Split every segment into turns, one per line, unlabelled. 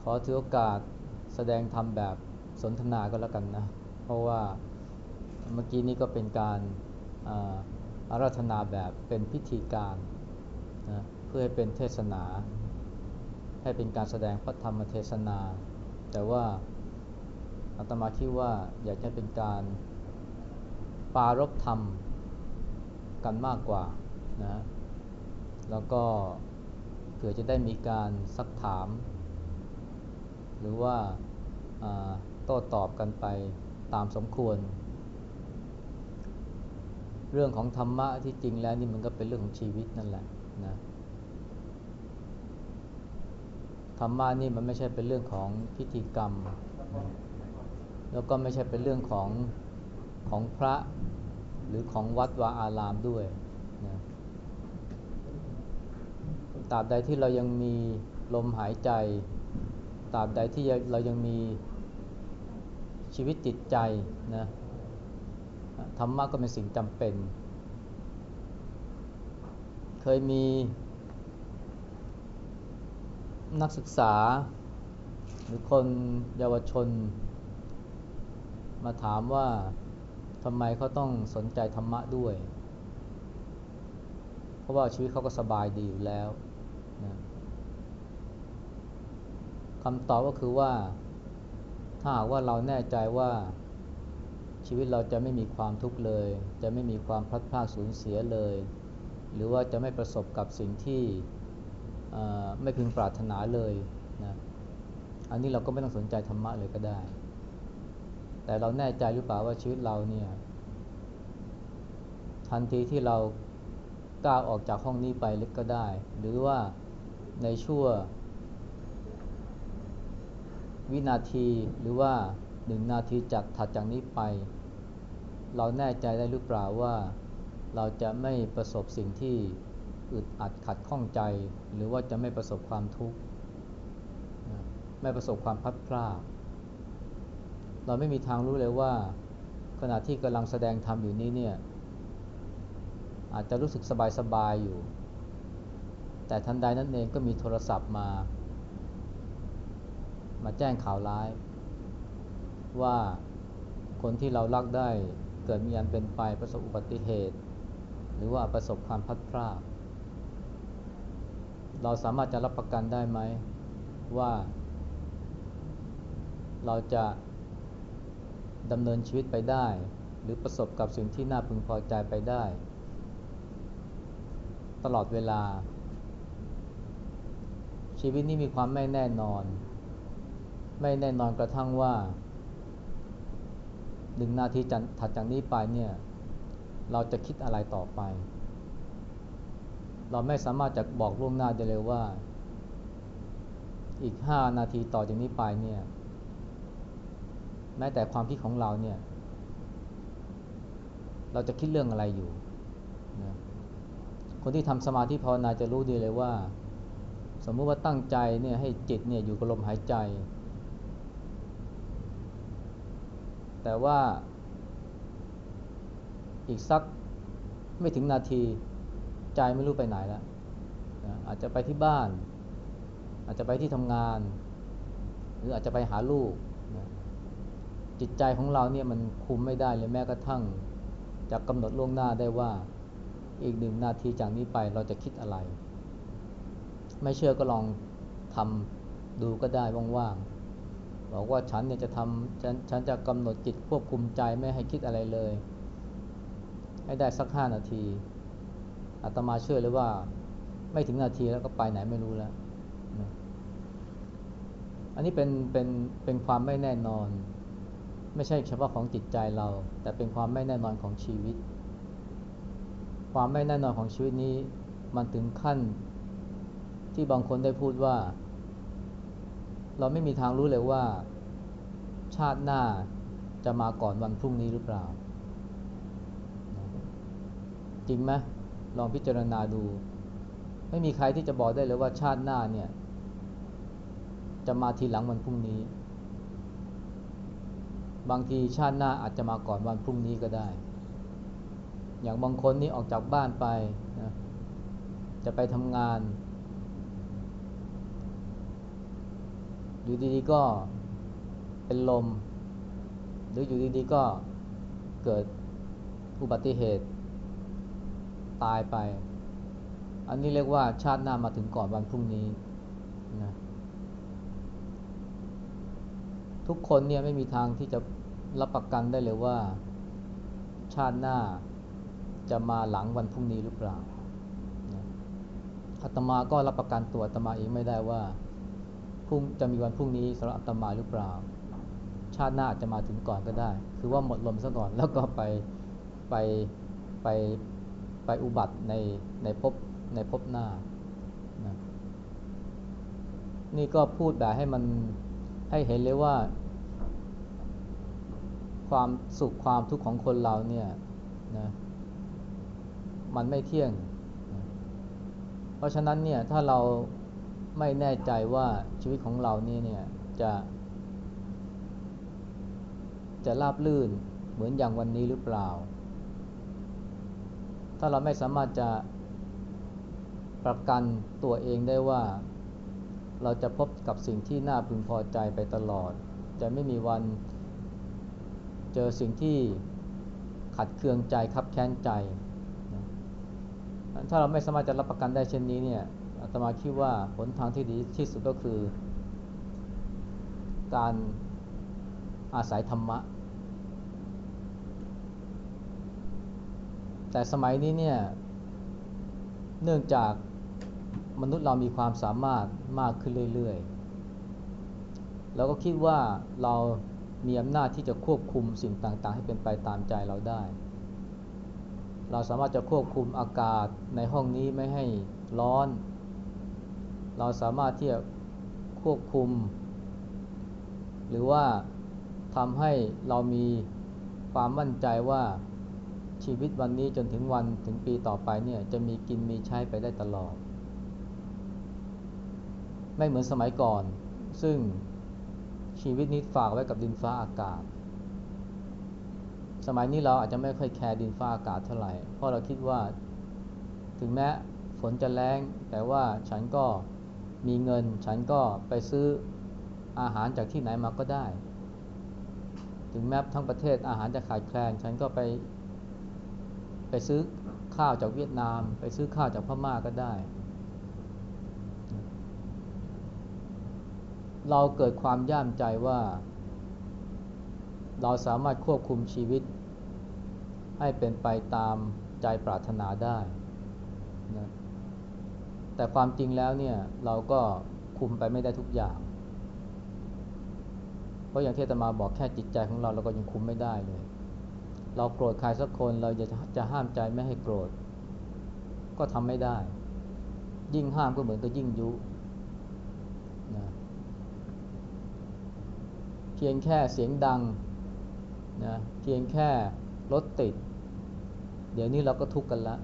ขอถือโอกาสแสดงธรรมแบบสนทนาก็แล้วกันนะ เพราะว่าเมื่อกี้นี้ก็เป็นการอาราธนาแบบเป็นพิธีการนะเพื่อให้เป็นเทศนา ให้เป็นการแสดงพระธรรมเทศนา แต่ว่าอาตมาคิดว่าอยากจะเป็นการปารบธรรมกันมากกว่านะแล้วก็เผื่อจะได้มีการซักถาม หรือว่าโต้ตอบกันไปตามสมควร เรื่องของธรรมะที่จริงแล้วนี่มันก็เป็นเรื่องของชีวิตนั่นแหละนะธรรมะนี่มันไม่ใช่เป็นเรื่องของพิธีกรรม แล้วก็ไม่ใช่เป็นเรื่องของของพระหรือของวัดวาอารามด้วยนะตราบใดที่เรายังมีลมหายใจ ตราบใดที่เรายังมีชีวิตจิตใจนะธรรมะก็เป็นสิ่งจำเป็น เคยมีนักศึกษา หรือคนเยาวชน มาถามว่าทำไมเขาต้องสนใจธรรมะด้วย เพราะว่าชีวิตเขาก็สบายดีอยู่แล้วนะ คำตอบก็คือว่า ถ้าหากว่าเราแน่ใจว่าชีวิตเราจะไม่มีความทุกข์เลย จะไม่มีความพลัดพรากสูญเสียเลย หรือว่าจะไม่ประสบกับสิ่งที่ไม่พึงปรารถนาเลยนะอันนี้เราก็ไม่ต้องสนใจธรรมะเลยก็ได้ แต่เราแน่ใจหรือเปล่าว่าชีวิตเราเนี่ยทันทีที่เราก้าวออกจากห้องนี้ไปเล็กก็ได้ หรือว่าในชั่ว วินาทีหรือว่าหนึ่งนาทีจากถัดจากนี้ไป เราแน่ใจได้หรือเปล่าว่าเราจะไม่ประสบสิ่งที่อึดอัดขัดข้องใจ หรือว่าจะไม่ประสบความทุกข์ไม่ประสบความพัดพลาดเราไม่มีทางรู้เลยว่า ขณะที่กำลังแสดงธรรมอยู่นี้เนี่ยอาจจะรู้สึกสบายๆอยู่ แต่ทันใดนั้นเองก็มีโทรศัพท์มา มาแจ้งข่าวร้าย ว่าคนที่เรารักได้เกิดมีอันเป็นไปประสบอุบัติเหตุ หรือว่าประสบความพัดพลาดเราสามารถจะรับประกันได้ไหม ว่า เราจะดำเนินชีวิตไปได้ หรือประสบกับสิ่งที่น่าพึงพอใจไปได้ ตลอดเวลา ชีวิตนี้มีความไม่แน่นอน ไม่แน่นอนกระทั่งว่าหนึ่งนาทีถัดจากนี้ไปเนี่ยเราจะคิดอะไรต่อไป เราไม่สามารถจะบอกล่วงหน้าได้เลยว่า อีกห้านาทีต่อจากนี้ไปเนี่ยแม้แต่ความคิดของเราเนี่ย เราจะคิดเรื่องอะไรอยู่นะคนที่ทำสมาธิภาวนาจะรู้ดีเลยว่า สมมติว่าตั้งใจเนี่ยให้จิตเนี่ยอยู่กับลมหายใจ แต่ว่าอีกสักไม่ถึงนาทีใจไม่รู้ไปไหนแล้วอาจจะไปที่บ้าน อาจจะไปที่ทำงาน หรืออาจจะไปหาลูก จิตใจของเราเนี่ยมันคุมไม่ได้เลยแม้กระทั่งจะกำหนดล่วงหน้าได้ว่าอีกหนึ่งนาทีจากนี้ไปเราจะคิดอะไร ไม่เชื่อก็ลองทำดูก็ได้ว่าง บอกว่าฉันเนี่ยจะทำฉันฉันจะกำหนดจิตควบคุมใจไม่ให้คิดอะไรเลย ให้ได้สักห้านาทีอาตมาเชื่อเลยว่า ไม่ถึงนาทีแล้วก็ไปไหนไม่รู้แล้ว อันนี้เป็นเป็นเป็นความไม่แน่นอน ไม่ใช่เฉพาะของจิตใจเรา แต่เป็นความไม่แน่นอนของชีวิต ความไม่แน่นอนของชีวิตนี้ มันถึงขั้นที่บางคนได้พูดว่า เราไม่มีทางรู้เลยว่า ชาติหน้าจะมาก่อนวันพรุ่งนี้หรือเปล่า จริงไหมลองพิจารณาดู ไม่มีใครที่จะบอกได้เลยว่าชาติหน้าเนี่ย จะมาทีหลังวันพรุ่งนี้ บางทีชาติหน้าอาจจะมาก่อนวันพรุ่งนี้ก็ได้ อย่างบางคนนี่ออกจากบ้านไปนะจะไปทำงาน โอยู่ดีๆก็เป็นลม หรืออยู่ดีๆก็เกิดอุบัติเหตุ ตายไป อันนี้เรียกว่าชาติหน้ามาถึงก่อนวันพรุ่งนี้นะทุกคนเนี่ยไม่มีทางที่จะรับประกันได้เลยว่า ชาติหน้าจะมาหลังวันพรุ่งนี้หรือเปล่าอาตมาก็รับประกันตัวอาตมาเองไม่ได้ว่า พรุ่งจะมีวันพรุ่งนี้สำหรับอาตมาหรือเปล่า ชาติหน้าจะมาถึงก่อนก็ได้ คือว่าหมดลมซะก่อนแล้วก็ไปไปไปไปอุบัติในในภพในภพหน้านะนี่ก็พูดแบบให้มันให้เห็นเลยว่า ความสุขความทุกข์ของคนเราเนี่ยนะมันไม่เที่ยง เพราะฉะนั้นเนี่ยถ้าเรา ไม่แน่ใจว่าชีวิตของเรานี่เนี่ยจะจะราบลื่นเหมือนอย่างวันนี้หรือเปล่า ถ้าเราไม่สามารถจะประกันตัวเองได้ว่า เราจะพบกับสิ่งที่น่าพึงพอใจไปตลอด จะไม่มีวันเจอสิ่งที่ขัดเคืองใจคับแค้นใจ ถ้าเราไม่สามารถจะรับประกันได้เช่นนี้เนี่ย อาตมาคิดว่าผลทางที่ดีที่สุดก็คือ การอาศัยธรรมะ แต่สมัยนี้เนี่ย เนื่องจากมนุษย์เรามีความสามารถมากขึ้นเรื่อยๆ เราก็คิดว่าเรามีอำนาจที่จะควบคุมสิ่งต่างๆ ให้เป็นไปตามใจเราได้ เราสามารถจะควบคุมอากาศในห้องนี้ไม่ให้ร้อน เราสามารถที่จะควบคุม หรือว่าทำให้เรามีความมั่นใจว่าชีวิตวันนี้จนถึงวันถึงปีต่อไปเนี่ยจะมีกินมีใช้ไปได้ตลอด ไม่เหมือนสมัยก่อน ซึ่งชีวิตนี้ฝากไว้กับดินฟ้าอากาศ สมัยนี้เราอาจจะไม่ค่อยแคร์ดินฟ้าอากาศเท่าไหร่ เพราะเราคิดว่า ถึงแม้ฝนจะแรงแต่ว่าฉันก็ มีเงินฉันก็ไปซื้ออาหารจากที่ไหนมาก็ได้ ถึงแม้ทั้งประเทศอาหารจะขาดแคลน ฉันก็ไป ไปซื้อข้าวจากเวียดนาม ไปซื้อข้าวจากพม่าก็ได้ เราเกิดความย่ามใจว่า เราสามารถควบคุมชีวิต ให้เป็นไปตามใจปรารถนาได้นะ แต่ความจริงแล้วเนี่ยเราก็คุมไปไม่ได้ทุกอย่าง เพราะอย่างที่ตมาบอกแค่จิตใจของเราเราก็ยังคุมไม่ได้เลย เราโกรธใครสักคนเราจะจะห้ามใจไม่ให้โกรธ ก็ทำไม่ได้ ยิ่งห้ามก็เหมือนกับยิ่งยุนะเพียงแค่เสียงดังนะเพียงแค่รถติด เดี๋ยวนี้เราก็ทุกข์กันละ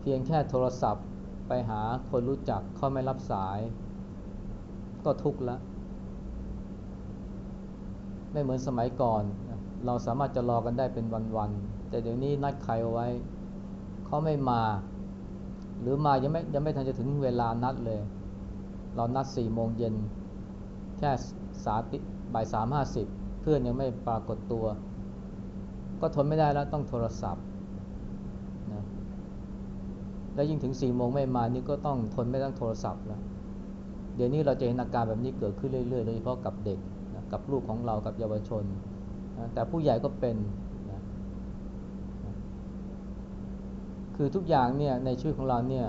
เพียงแค่โทรศัพท์ ไปหาคนรู้จักเขาไม่รับสาย ก็ทุกข์ละไม่เหมือนสมัยก่อน เราสามารถจะรอกันได้เป็นวันๆแต่เดี๋ยวนี้นัดใครเอาไว้เขาไม่มา หรือมายังไม่ยังไม่ทันจะถึงเวลานัดเลย เรานัดสี่โมงเย็นแค่สาติบ่ายสามห้าสิบเพื่อนยังไม่ปรากฏตัว ก็ทนไม่ได้แล้วต้องโทรศัพท์ แล้วยิ่งถึงสี่โมงไม่มานี่ก็ต้องทนไม่ต้องโทรศัพท์แล้วเดี๋ยวนี้เราจะเห็นอาการแบบนี้เกิดขึ้นเรื่อยๆ โดยเฉพาะกับเด็กนะกับลูกของเรากับเยาวชนนะแต่ผู้ใหญ่ก็เป็นนะคือทุกอย่างเนี่ยในชีวิตของเราเนี่ย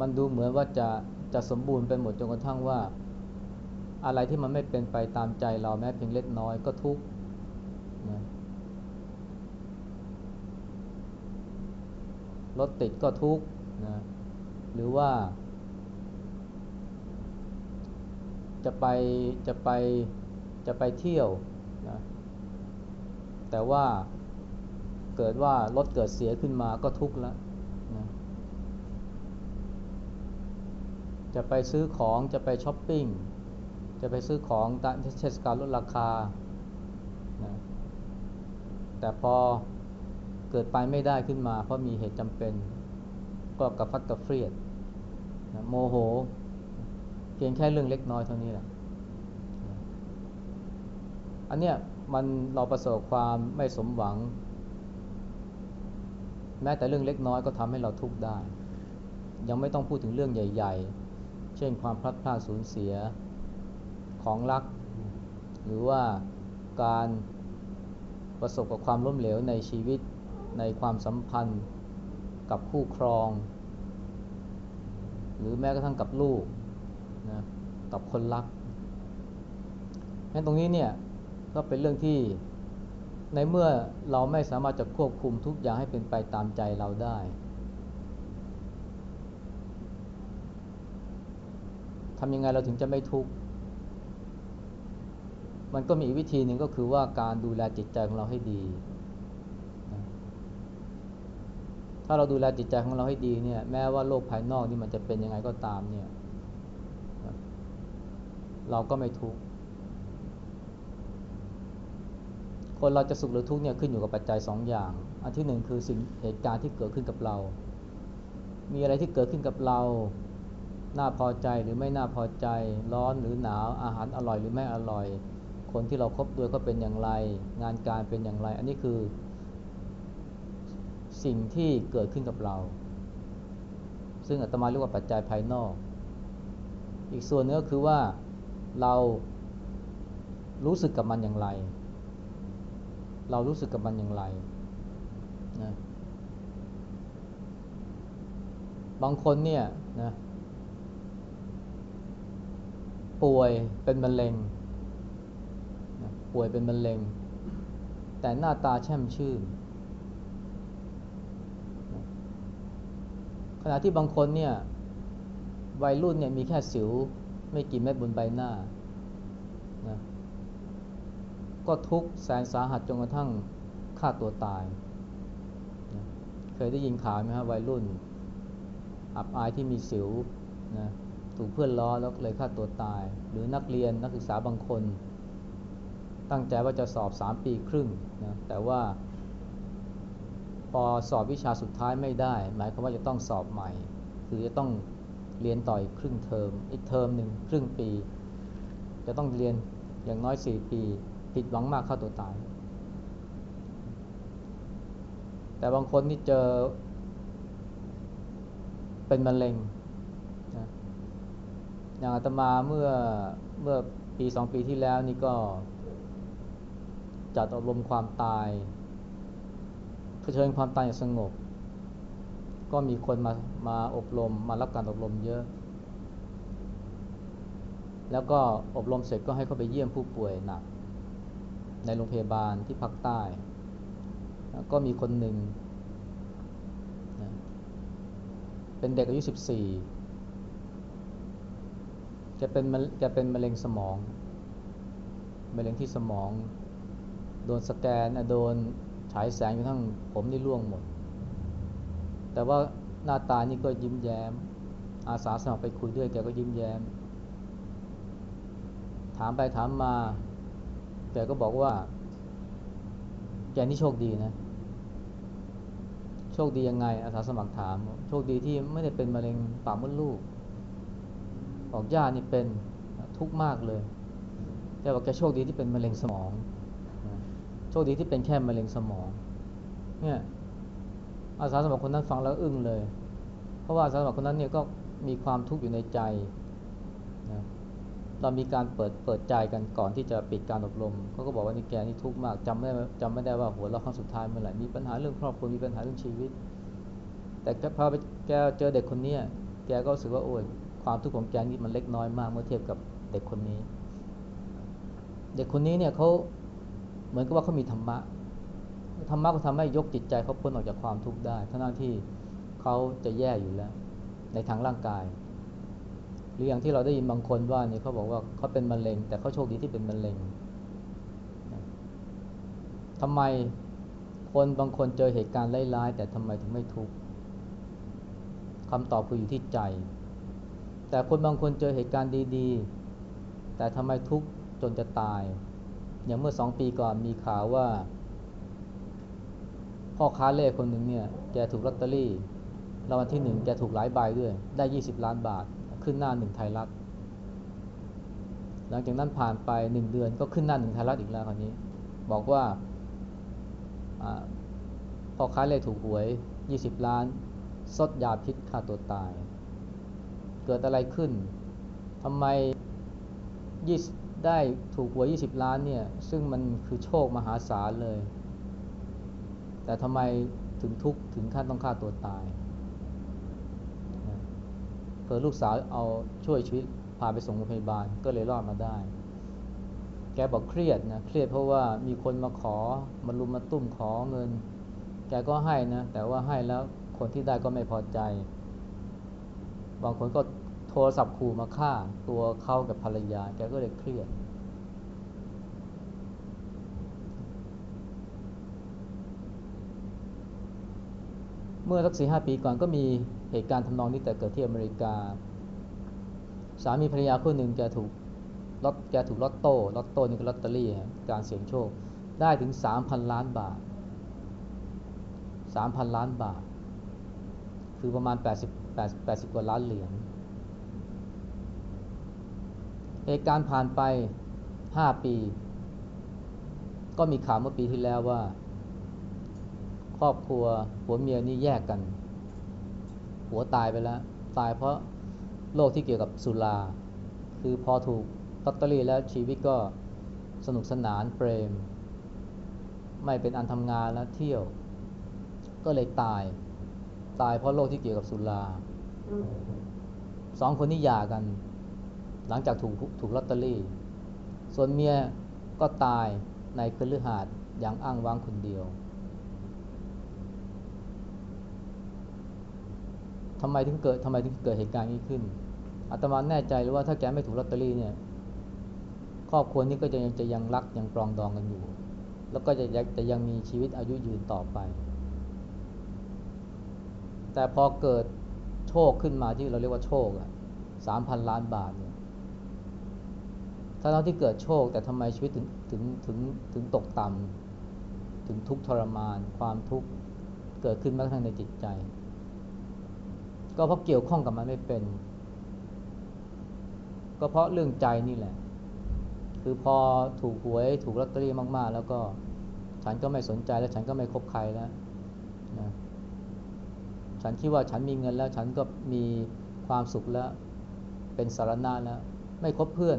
มันดูเหมือนว่าจะจะสมบูรณ์ไปหมดจนกระทั่งว่า อะไรที่มันไม่เป็นไปตามใจเราแม้เพียงเล็กน้อยก็ทุกข์นะ รถติดก็ทุกข์นะหรือว่า จะไปจะไปจะไปเที่ยวนะแต่ว่าเกิดว่ารถเกิดเสียขึ้นมาก็ทุกข์แล้วนะจะไปซื้อของจะไปช้อปปิ้งจะไปซื้อของตามเทศกาลลดราคานะแต่พอ เกิดไปไม่ได้ขึ้นมา เพราะมีเหตุจำเป็นก็กระฟัดกระเฟียดนะโมโห เพียงแค่เรื่องเล็กน้อยเท่านี้แหละอันเนี้ยมันเราประสบความไม่สมหวัง แม้แต่เรื่องเล็กน้อยก็ทำให้เราทุกข์ได้ ยังไม่ต้องพูดถึงเรื่องใหญ่ ๆ เช่นความพลัดพรากสูญเสียของรัก หรือว่าการประสบกับความล้มเหลวในชีวิต ในความสัมพันธ์กับคู่ครอง หรือแม้กระทั่งกับลูกนะกับคนรักงั้นตรงนี้เนี่ยก็เป็นเรื่องที่ในเมื่อเราไม่สามารถจะควบคุมทุกอย่างให้เป็นไปตามใจเราได้ทำยังไงเราถึงจะไม่ทุกข์ มันก็มีวิธีหนึ่งก็คือว่าการดูแลจิตใจของเราให้ดีนะ ถ้าเราดูแลจิตใจของเราให้ดีเนี่ยแม้ว่าโลกภายนอกนี่มันจะเป็นยังไงก็ตามเนี่ยเราก็ไม่ทุกข์คนเราจะสุขหรือทุกข์เนี่ยขึ้นอยู่กับปัจจัยสองอย่าง อันที่หนึ่งคือสิ่งเหตุการณ์ที่เกิดขึ้นกับเรา มีอะไรที่เกิดขึ้นกับเรา น่าพอใจหรือไม่น่าพอใจ ร้อนหรือหนาว อาหารอร่อยหรือไม่อร่อย คนที่เราครบด้วยก็เป็นอย่างไร งานการเป็นอย่างไร อันนี้คือ สิ่งที่เกิดขึ้นกับเรา ซึ่งอาตมาเรียกว่าปัจจัยภายนอก อีกส่วนนึงก็คือว่าเรารู้สึกกับมันอย่างไร เรารู้สึกกับมันอย่างไรนะบางคนเนี่ยนะป่วยเป็นมะเร็งป่วยเป็นมะเร็ง แต่หน้าตาแช่มชื่นนะข ณะที่บางคนเนี่ยวัยรุ่นเนี่ยมีแค่สิวไม่กี่เม็ดบนใบหน้านะก็ทุกข์แสนสาหัสจนกระทั่งฆ่าตัวตายนะเคยได้ยินข่าวไหมครับวัยรุ่น อับอายที่มีสิวนะถูกเพื่อนล้อแล้วเลยฆ่าตัวตาย หรือนักเรียนนักศึกษาบางคน ตั้งใจว่าจะสอบสามปีครึ่งนะแต่ว่า พอสอบวิชาสุดท้ายไม่ได้ หมายความว่าจะต้องสอบใหม่ คือจะต้องเรียนต่ออีกครึ่งเทอม อีกเทอมหนึ่งครึ่งปี จะต้องเรียนอย่างน้อยสี่ปี ผิดหวังมากเข้าตัวตาย แต่บางคนนี่เจอเป็นมะเร็งนะอย่างอาตมาเมื่อเมื่อปีสองปีที่แล้วนี่ก็จัดอบรมความตาย ชิญความตายอย่างสงบ ก็มีคนมามาอบรมมารับการอบรมเยอะ แล้วก็อบรมเสร็จก็ให้เขาไปเยี่ยมผู้ป่วยหนัก ในโรงพยาบาลที่ภาคใต้ ก็มีคนหนึ่ง เป็นเด็กอายุ 14 จะเป็นจะเป็นมะเร็งสมอง มะเร็งที่สมอง โดนสแกนโดนายแสงจนทั้งผมนี่ร่วงหมด แต่ว่าหน้าตานี่ก็ยิ้มแย้ม อาสาสมัครไปคุยด้วยแกก็ยิ้มแย้ม ถามไปถามมาแกก็บอกว่า แกนี่โชคดีนะ โชคดียังไง อาสาสมัครถาม โชคดีที่ไม่ได้เป็นมะเร็งปากมดลูกบอกญาตินี่เป็นทุกข์มากเลย แต่ว่าแกโชคดีที่เป็นมะเร็งสมอง โชคดีที่เป็นแค่มะเร็งสมอง เนี่ยอาสาสมัครคนนั้นฟังแล้วอึ้งเลย เพราะว่าอาสาสมัครคนนั้นเนี่ยก็มีความทุกข์อยู่ในใจนะเรามีการเปิดเปิดใจกันก่อนที่จะปิดการอบรมเขาก็บอกว่านี่แกนี่ทุกข์มากจำไม่จำไม่ได้ว่าหัวเราะครั้งสุดท้ายเมื่อไหร่มีปัญหาเรื่องครอบครัวมีปัญหาเรื่องชีวิต แต่พอไปแกเจอเด็กคนนี้แกก็รู้สึกว่าโอ้ยความทุกข์ของแกนี่มันเล็กน้อยมากเมื่อเทียบกับเด็กคนนี้ เด็กคนนี้เนี่ยเขา เหมือนกับว่าเขามีธรรมะธรรมะก็ทำให้ยกจิตใจเขาพ้นออกจากความทุกข์ได้ทั้งที่เขาจะแย่อยู่แล้ว ในทางร่างกาย หรืออย่างที่เราได้ยินบางคนว่านี่เขาบอกว่าเขาเป็นมะเร็ง แต่เขาโชคดีที่เป็นมะเร็งทำไมคนบางคนเจอเหตุการณ์ร้ายๆแต่ทำไมถึงไม่ทุกข์คำตอบคืออยู่ที่ใจ แต่คนบางคนเจอเหตุการณ์ดี ๆ แต่ทำไมทุกข์จนจะตาย อย่างเมื่อสองปีก่อนมีข่าวว่า พ่อค้าเล่คนหนึ่งเนี่ยแกถูกลอตเตอรี่รางวัลที่หนึ่งแกถูกหลายใบด้วย ได้ยี่สิบล้านบาท ขึ้นหน้าหนึ่งไทยรัฐ หลังจากนั้นผ่านไปหนึ่งเดือนก็ขึ้นหน้าหนึ่งไทยรัฐอีกแล้วคราวนี้ บอกว่าพ่อค้าเลขถูกหวย 20 ล้านซดยาพิษฆ่าตัวตาย เกิดอะไรขึ้นทำไม ได้ถูกหวย 20 ล้านเนี่ย ซึ่งมันคือโชคมหาศาลเลย แต่ทำไมถึงทุกข์ถึงขั้นต้องฆ่าตัวตายเพื่อลูกสาวเอาช่วยชีวิตพาไปส่งโรงพยาบาลก็เลยรอดมาได้ แกบอกเครียดนะเครียดเพราะว่ามีคนมาขอมารุมมาตุ้มขอเงิน แกก็ให้นะ แต่ว่าให้แล้วคนที่ได้ก็ไม่พอใจ บางคนก็ รศัพท์ขู่มาฆ่าตัวเขากับภรรยา แกก็เลยเครียด เมื่อสักสี่ห้าปีก่อนก็มีเหตุการณ์ทำนองนี้แต่เกิดที่อเมริกา สามีภรรยาคู่หนึ่งแกถูกลอตแกถูกลอตโต้ลอตโต้นี่คือลอตเตอรี่การเสี่ยงโชคได้ถึงสามพันล้านบาทสามพันล้านบาท คือประมาณแปดสิบแปดแปดสิบกว่าล้านเหรียญ เหตุการณ์ผ่านไปห้าปี ก็มีข่าวเมื่อปีที่แล้วว่า ครอบครัวผัวเมียนี่แยกกันหัวตายไปแล้ว ตายเพราะโรคที่เกี่ยวกับสุรา คือพอถูกลอตเตอรี่แล้วชีวิตก็สนุกสนานเปรม ไม่เป็นอันทำงานแล้วเที่ยว ก็เลยตาย ตายเพราะโรคที่เกี่ยวกับสุราสองคนนี้หย่ากัน หลังจากถูกถูกลอตเตอรี่ ส่วนเมียก็ตายในคืนฤหาสอย่างอ้างว้างคนเดียวทำไมถึงเกิดทำไมถึงเกิดเหตุการณ์นี้ขึ้นอาตมาแน่ใจเลยว่าถ้าแกไม่ถูกลอตเตอรี่เนี่ยครอบครัวนี้ก็จะยังจะยังรักยังปรองดองกันอยู่ แล้วก็จะยังจะยังมีชีวิตอายุยืนต่อไป แต่พอเกิดโชคขึ้นมาที่เราเรียกว่าโชคอะสามพันล้านบาทเนี่ย ถ้าเราที่เกิดโชค แต่ทำไมชีวิตถึงถึงถึงถึงตกต่ำถึงทุกข์ทรมาน ความทุกข์เกิดขึ้นม้กทั่งในจิตใจ ก็เพราะเกี่ยวข้องกับมันไม่เป็น ก็เพราะเรื่องใจนี่แหละ คือพอถูกหวยถูกลอตเตอรี่มากๆ แล้วก็ฉันก็ไม่สนใจแล้วฉันก็ไม่คบใครแล้วนะฉันคิดว่าฉันมีเงินแล้ว ฉันก็มีความสุขแล้ว เป็นสารณะแล้ว ไม่คบเพื่อน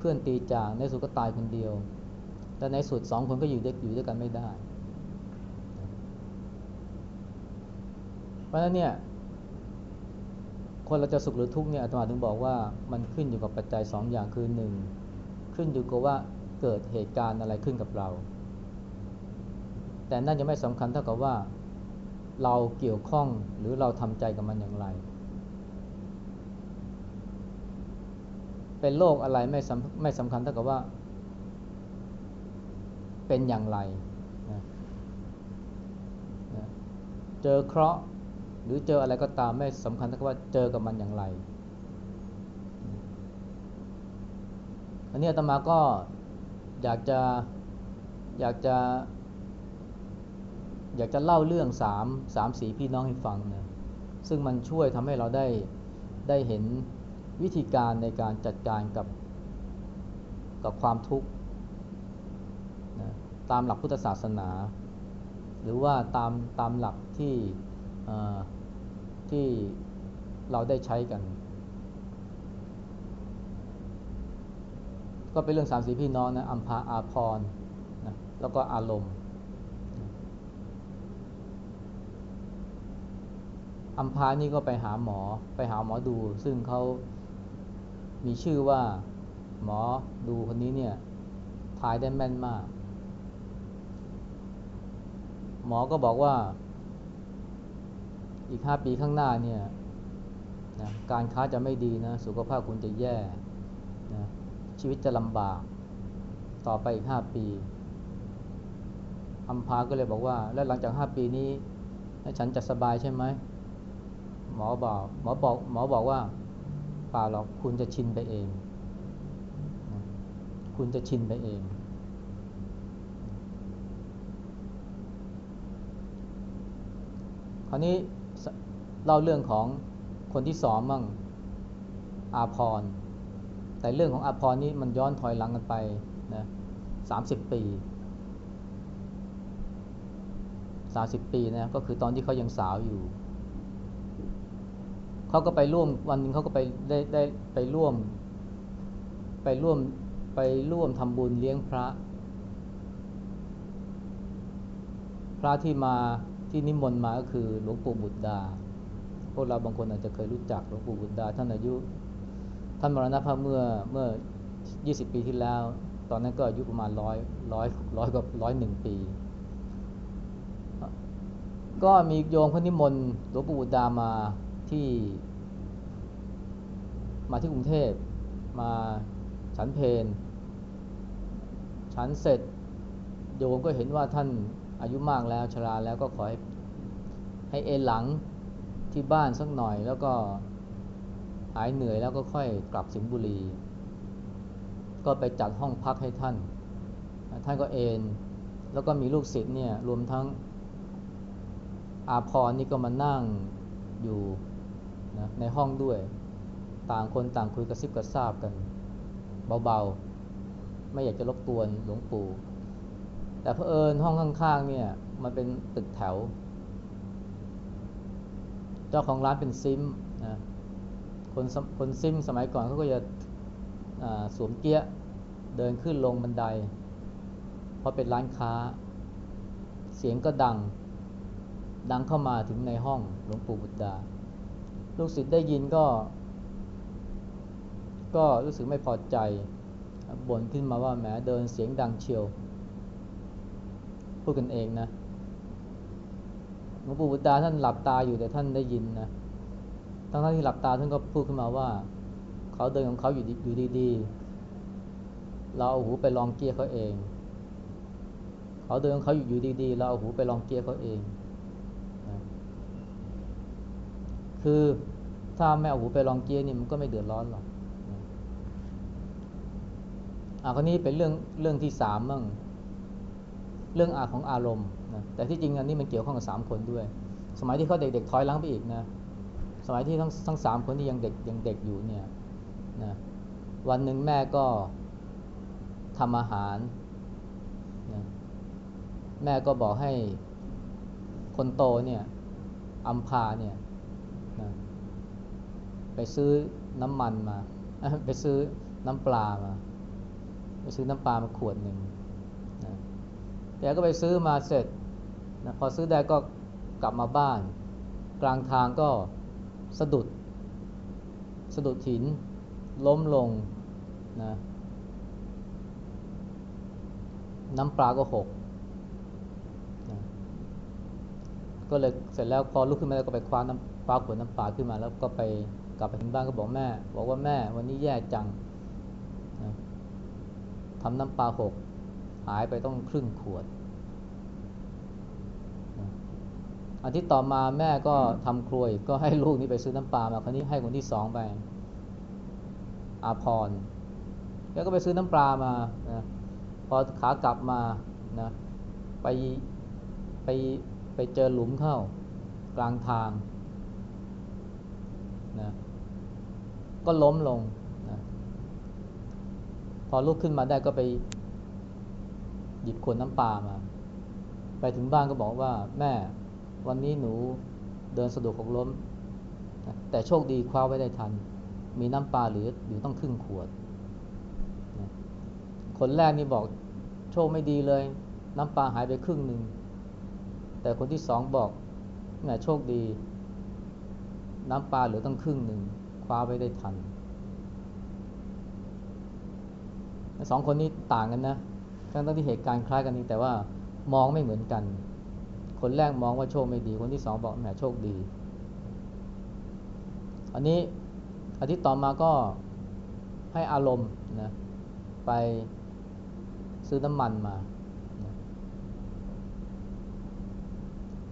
เพื่อนตีจากในสุดก็ตายคนเดียว แต่ในสุดสองคนก็อยู่ด้วยอยู่ด้วยกันไม่ได้ เพราะฉะนั้นเนี่ยคนเราจะสุขหรือทุกข์เนี่ยอาตมาถึงบอกว่ามันขึ้นอยู่กับปัจจัยสองอย่างคือหนึ่งขึ้นอยู่กับว่าเกิดเหตุการณ์อะไรขึ้นกับเรา แต่นั่นยังไม่สำคัญเท่ากับว่า เราเกี่ยวข้องหรือเราทำใจกับมันอย่างไร เป็นโรคอะไรไม่สำไม่สำคัญเท่ากับว่า เป็นอย่างไรนะนะเจอเคราะห์หรือเจออะไรก็ตามไม่สำคัญเท่ากับว่าเจอกับมันอย่างไร อันนี้อาตมาก็อยากจะอยากจะอยากจะเล่าเรื่องสามสามสีพี่น้องให้ฟังนะซึ่งมันช่วยทำให้เราได้ได้เห็น วิธีการในการจัดการกับกับความทุกข์นะตามหลักพุทธศาสนา หรือว่าตามตามหลักที่ที่เราได้ใช้กัน ก็เป็นเรื่องสามสีพี่น้องนะอัมพาอาพรนะแล้วก็อารมณ์อัมพานี่ก็ไปหาหมอไปหาหมอดู ซึ่งเขา มีชื่อว่าหมอดูคนนี้เนี่ยทายได้แม่นมาก หมอก็บอกว่า อีกห้าปีข้างหน้าเนี่ยนะการค้าจะไม่ดีนะ สุขภาพคุณจะแย่นะชีวิตจะลำบาก ต่อไปอีกห้าปีอัมพาก็เลยบอกว่า แล้วหลังจากห้าปีนี้ฉันจะสบายใช่ไหมหมอบอกหมอบอกหมอบอกว่า เปล่าหรอกคุณจะชินไปเอง คุณจะชินไปเองคราวนี้เล่าเรื่องของคนที่สองมั่งอาพร แต่เรื่องของอาภรนี้มันย้อนถอยหลังกันไปนะสามสิบปีสาสิบปีนะก็คือตอนที่เขายังสาวอยู่ เขาก็ไปร่วมวันหนึ่งเขาก็ไปได้ได้ไปร่วม ไปร่วมไปร่วมทำบุญเลี้ยงพระ พระที่มาที่นิมนต์มาก็คือหลวงปู่บุตรดา พวกเราบางคนอาจจะเคยรู้จักหลวงปู่บุตรดา ท่านอายุ ท่านมรณภาพเมื่อเมื่อ 20 ปีที่แล้ว ตอนนั้นก็อายุประมาณร้อยร้อยร้อยกับร้อยหนึ่งปี ก็มีโยมคนนิมนต์หลวงปู่บุตรดามา ที่มาที่กรุงเทพมาฉันเพนฉันเสร็จโยมก็เห็นว่าท่านอายุมากแล้วชราแล้วก็ขอให้ให้เอนหลังที่บ้านสักหน่อย แล้วก็หายเหนื่อยแล้วก็ค่อยกลับสิงห์บุรี ก็ไปจัดห้องพักให้ท่าน ท่านก็เอนแล้วก็มีลูกศิษย์เนี่ยรวมทั้งอาพรนี่ก็มานั่งอยู่ นะในห้องด้วย ต่างคนต่างคุยกระซิบกระซาบกัน เบาๆ ไม่อยากจะรบกวนหลวงปู่ แต่เพอเอิญห้องข้างๆเนี่ยมันเป็นตึกแถว เจ้าของร้านเป็นซิมนะคนคนซิมสมัยก่อนเขาก็จะสวมเกี้ยเดินขึ้นลงบันได เพราะเป็นร้านค้า เสียงก็ดัง ดังเข้ามาถึงในห้องหลวงปู่บุตรดา ลูกศิษย์ได้ยินก็ ก็รู้สึกไม่พอใจบ่นขึ้นมาว่าแหมเดินเสียงดังเชียว พูดกันเองนะหลวงปู่บุตรดาท่านหลับตาอยู่แต่ท่านได้ยินนะทั้งที่หลับตาท่านก็พูดขึ้นมาว่า เขาเดินของเขาอยู่อยู่ดีๆ เราเอาหูไปลองเกียร์เขาเอง เขาเดินของเขาอยู่อยู่ดีๆ เราเอาหูไปลองเกียร์เขาเอง คือ ถ้าไม่เอาหูไปลองเกียร์นี่มันก็ไม่เดือดร้อนหรอกอ่าคนนี้เป็นเรื่องเรื่องที่สามมั่งเรื่องอาของอารมณ์นะแต่ที่จริงอันนี้มันเกี่ยวข้องกับสามคนด้วย สมัยที่เขาเด็กๆถอยหลังไปอีกนะ สมัยที่ทั้งทั้งสามคนที่ยังเด็กยังเด็กอยู่เนี่ยนะวันหนึ่งแม่ก็ทำอาหารนะแม่ก็บอกให้คนโตเนี่ยอัมพาเนี่ย ไปซื้อน้ำมันมา ไปซื้อน้ำปลามา ไปซื้อน้ำปลามาขวดหนึ่งนะแกก็ไปซื้อมาเสร็จนะพอซื้อได้ก็กลับมาบ้าน กลางทางก็สะดุด สะดุดหิน ล้มลงนะน้ำปลาก็หกนะก็เลยเสร็จแล้วพอลุกขึ้นมาแล้วก็ไปคว้าน้ำคว้าขวดน้ำปลาขึ้นมาแล้วก็ไป กลับไปถึงบ้านก็บอกแม่ บอกว่าแม่วันนี้แย่จังทำน้ำปลาหก หายไปต้องครึ่งขวดอาทิตย์ต่อมาแม่ก็ทำครัวก็ให้ลูกนี้ไปซื้อน้ำปลามาคราวนี้ให้คนที่สองไป อาพร แล้วก็ไปซื้อน้ำปลามานะพอขากลับมานะไปไปไปเจอหลุมเข้ากลางทางนะ ก็ล้มลงนะพอลุกขึ้นมาได้ก็ไปหยิบขวดน้ำปลามา ไปถึงบ้านก็บอกว่าแม่วันนี้หนูเดินสะดวกหกล้ม แต่โชคดีคว้าไว้ได้ทัน มีน้ำปลาเหลืออยู่ต้องครึ่งขวด คนแรกนี่บอกโชคไม่ดีเลย น้ำปลาหายไปครึ่งหนึ่ง แต่คนที่สองบอกแหมโชคดี น้ำปลาเหลือต้องครึ่งหนึ่ง คว้าไว้ได้ทันสองคนนี้ต่างกันนะทั้งที่เหตุการณ์คล้ายกันนี้แต่ว่ามองไม่เหมือนกัน คนแรกมองว่าโชคไม่ดี คนที่สองบอกแหมโชคดี อันนี้อาทิตย์ต่อมาก็ให้อารมณ์นะไปซื้อน้ำมันมา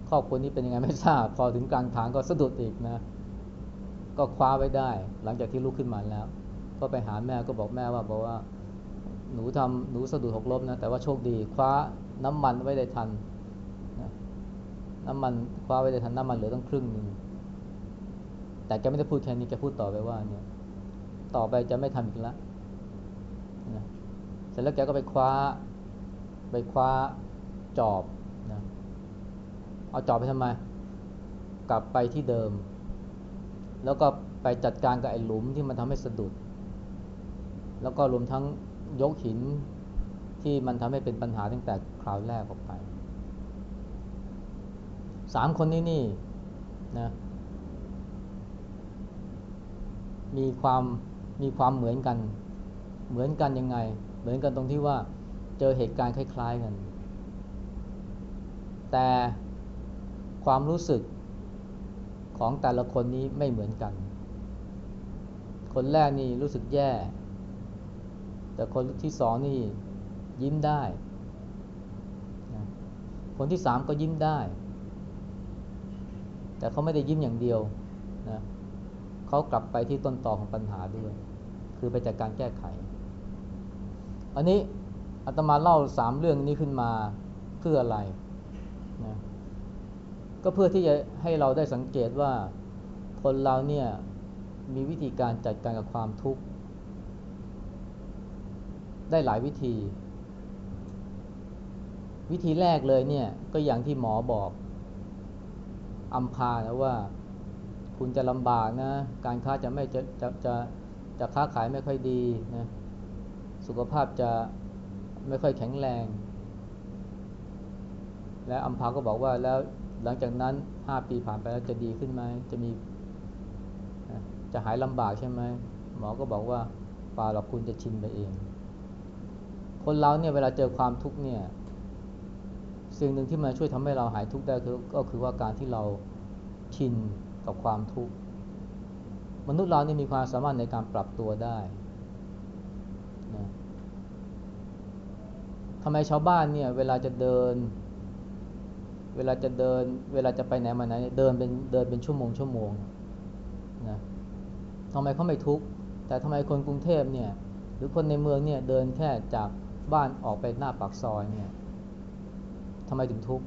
ครอบครัวนี้เป็นยังไงไม่ทราบ พอถึงกลางทางก็สะดุดอีกนะ ก็คว้าไว้ได้ หลังจากที่ลุกขึ้นมาแล้ว ก็ไปหาแม่ก็บอกแม่ว่าบอกว่าหนูทำหนูสะดุดหกล้มนะแต่ว่าโชคดีคว้าน้ำมันไว้ได้ทันน้ำมันคว้าไว้ได้ทันน้ำมันเหลือตั้งครึ่งหนึ่งแต่แกไม่ได้พูดแค่นี้แกพูดต่อไปว่าเนี่ยต่อไปจะไม่ทำอีกแล้วร็จแล้วแกก็ไปคว้า ไปคว้าจอบนะเอาจอบไปทำไม กลับไปที่เดิม แล้วก็ไปจัดการกับไอ้หลุมที่มันทำให้สะดุด แล้วก็รวมทั้งยกหินที่มันทำให้เป็นปัญหาตั้งแต่คราวแรกออกไปสามคนนี้นี่นะมีความมีความเหมือนกัน เหมือนกันยังไง เหมือนกันตรงที่ว่าเจอเหตุการณ์คล้าย ๆกัน แต่ความรู้สึก ของแต่ละคนนี้ไม่เหมือนกัน คนแรกนี่รู้สึกแย่ แต่คนที่สองนี่ยิ้มได้ คนที่สามก็ยิ้มได้ แต่เขาไม่ได้ยิ้มอย่างเดียวนะเขากลับไปที่ต้นตอของปัญหาด้วย คือไปจัดการแก้ไข อันนี้อาตมาเล่าสามเรื่องนี้ขึ้นมาเพื่ออะไรนะ ก็เพื่อที่จะให้เราได้สังเกตว่าคนเราเนี่ยมีวิธีการจัดการกับความทุกข์ ได้หลายวิธี วิธีแรกเลยเนี่ยก็อย่างที่หมอบอกอัมพานะว่าคุณจะลำบากนะ การค้าจะไม่จะจะจะจะค้าขายไม่ค่อยดีนะสุขภาพจะไม่ค่อยแข็งแรง และอัมพาก็บอกว่าแล้ว หลังจากนั้นห้าปีผ่านไปแล้วจะดีขึ้นไหมจะมีจะหายลำบากใช่ไหมหมอก็บอกว่าป่าหรอกคุณจะชินไปเอง คนเราเนี่ยเวลาเจอความทุกข์เนี่ยสิ่งหนึ่งที่มาช่วยทำให้เราหายทุกข์ได้คือก็คือว่าการที่เราชินกับความทุกข์มนุษย์เรานี่มีความสามารถในการปรับตัวได้นะทำไมชาวบ้านเนี่ยเวลาจะเดิน เวลาจะเดิน เวลาจะไปไหนมาไหนเดินเป็นเดินเป็นชั่วโมงชั่วโมงนะทำไมเขาไม่ทุกข์แต่ทำไมคนกรุงเทพเนี่ยหรือคนในเมืองเนี่ยเดินแค่จากบ้านออกไปหน้าปากซอยเนี่ยทำไมถึงทุกข์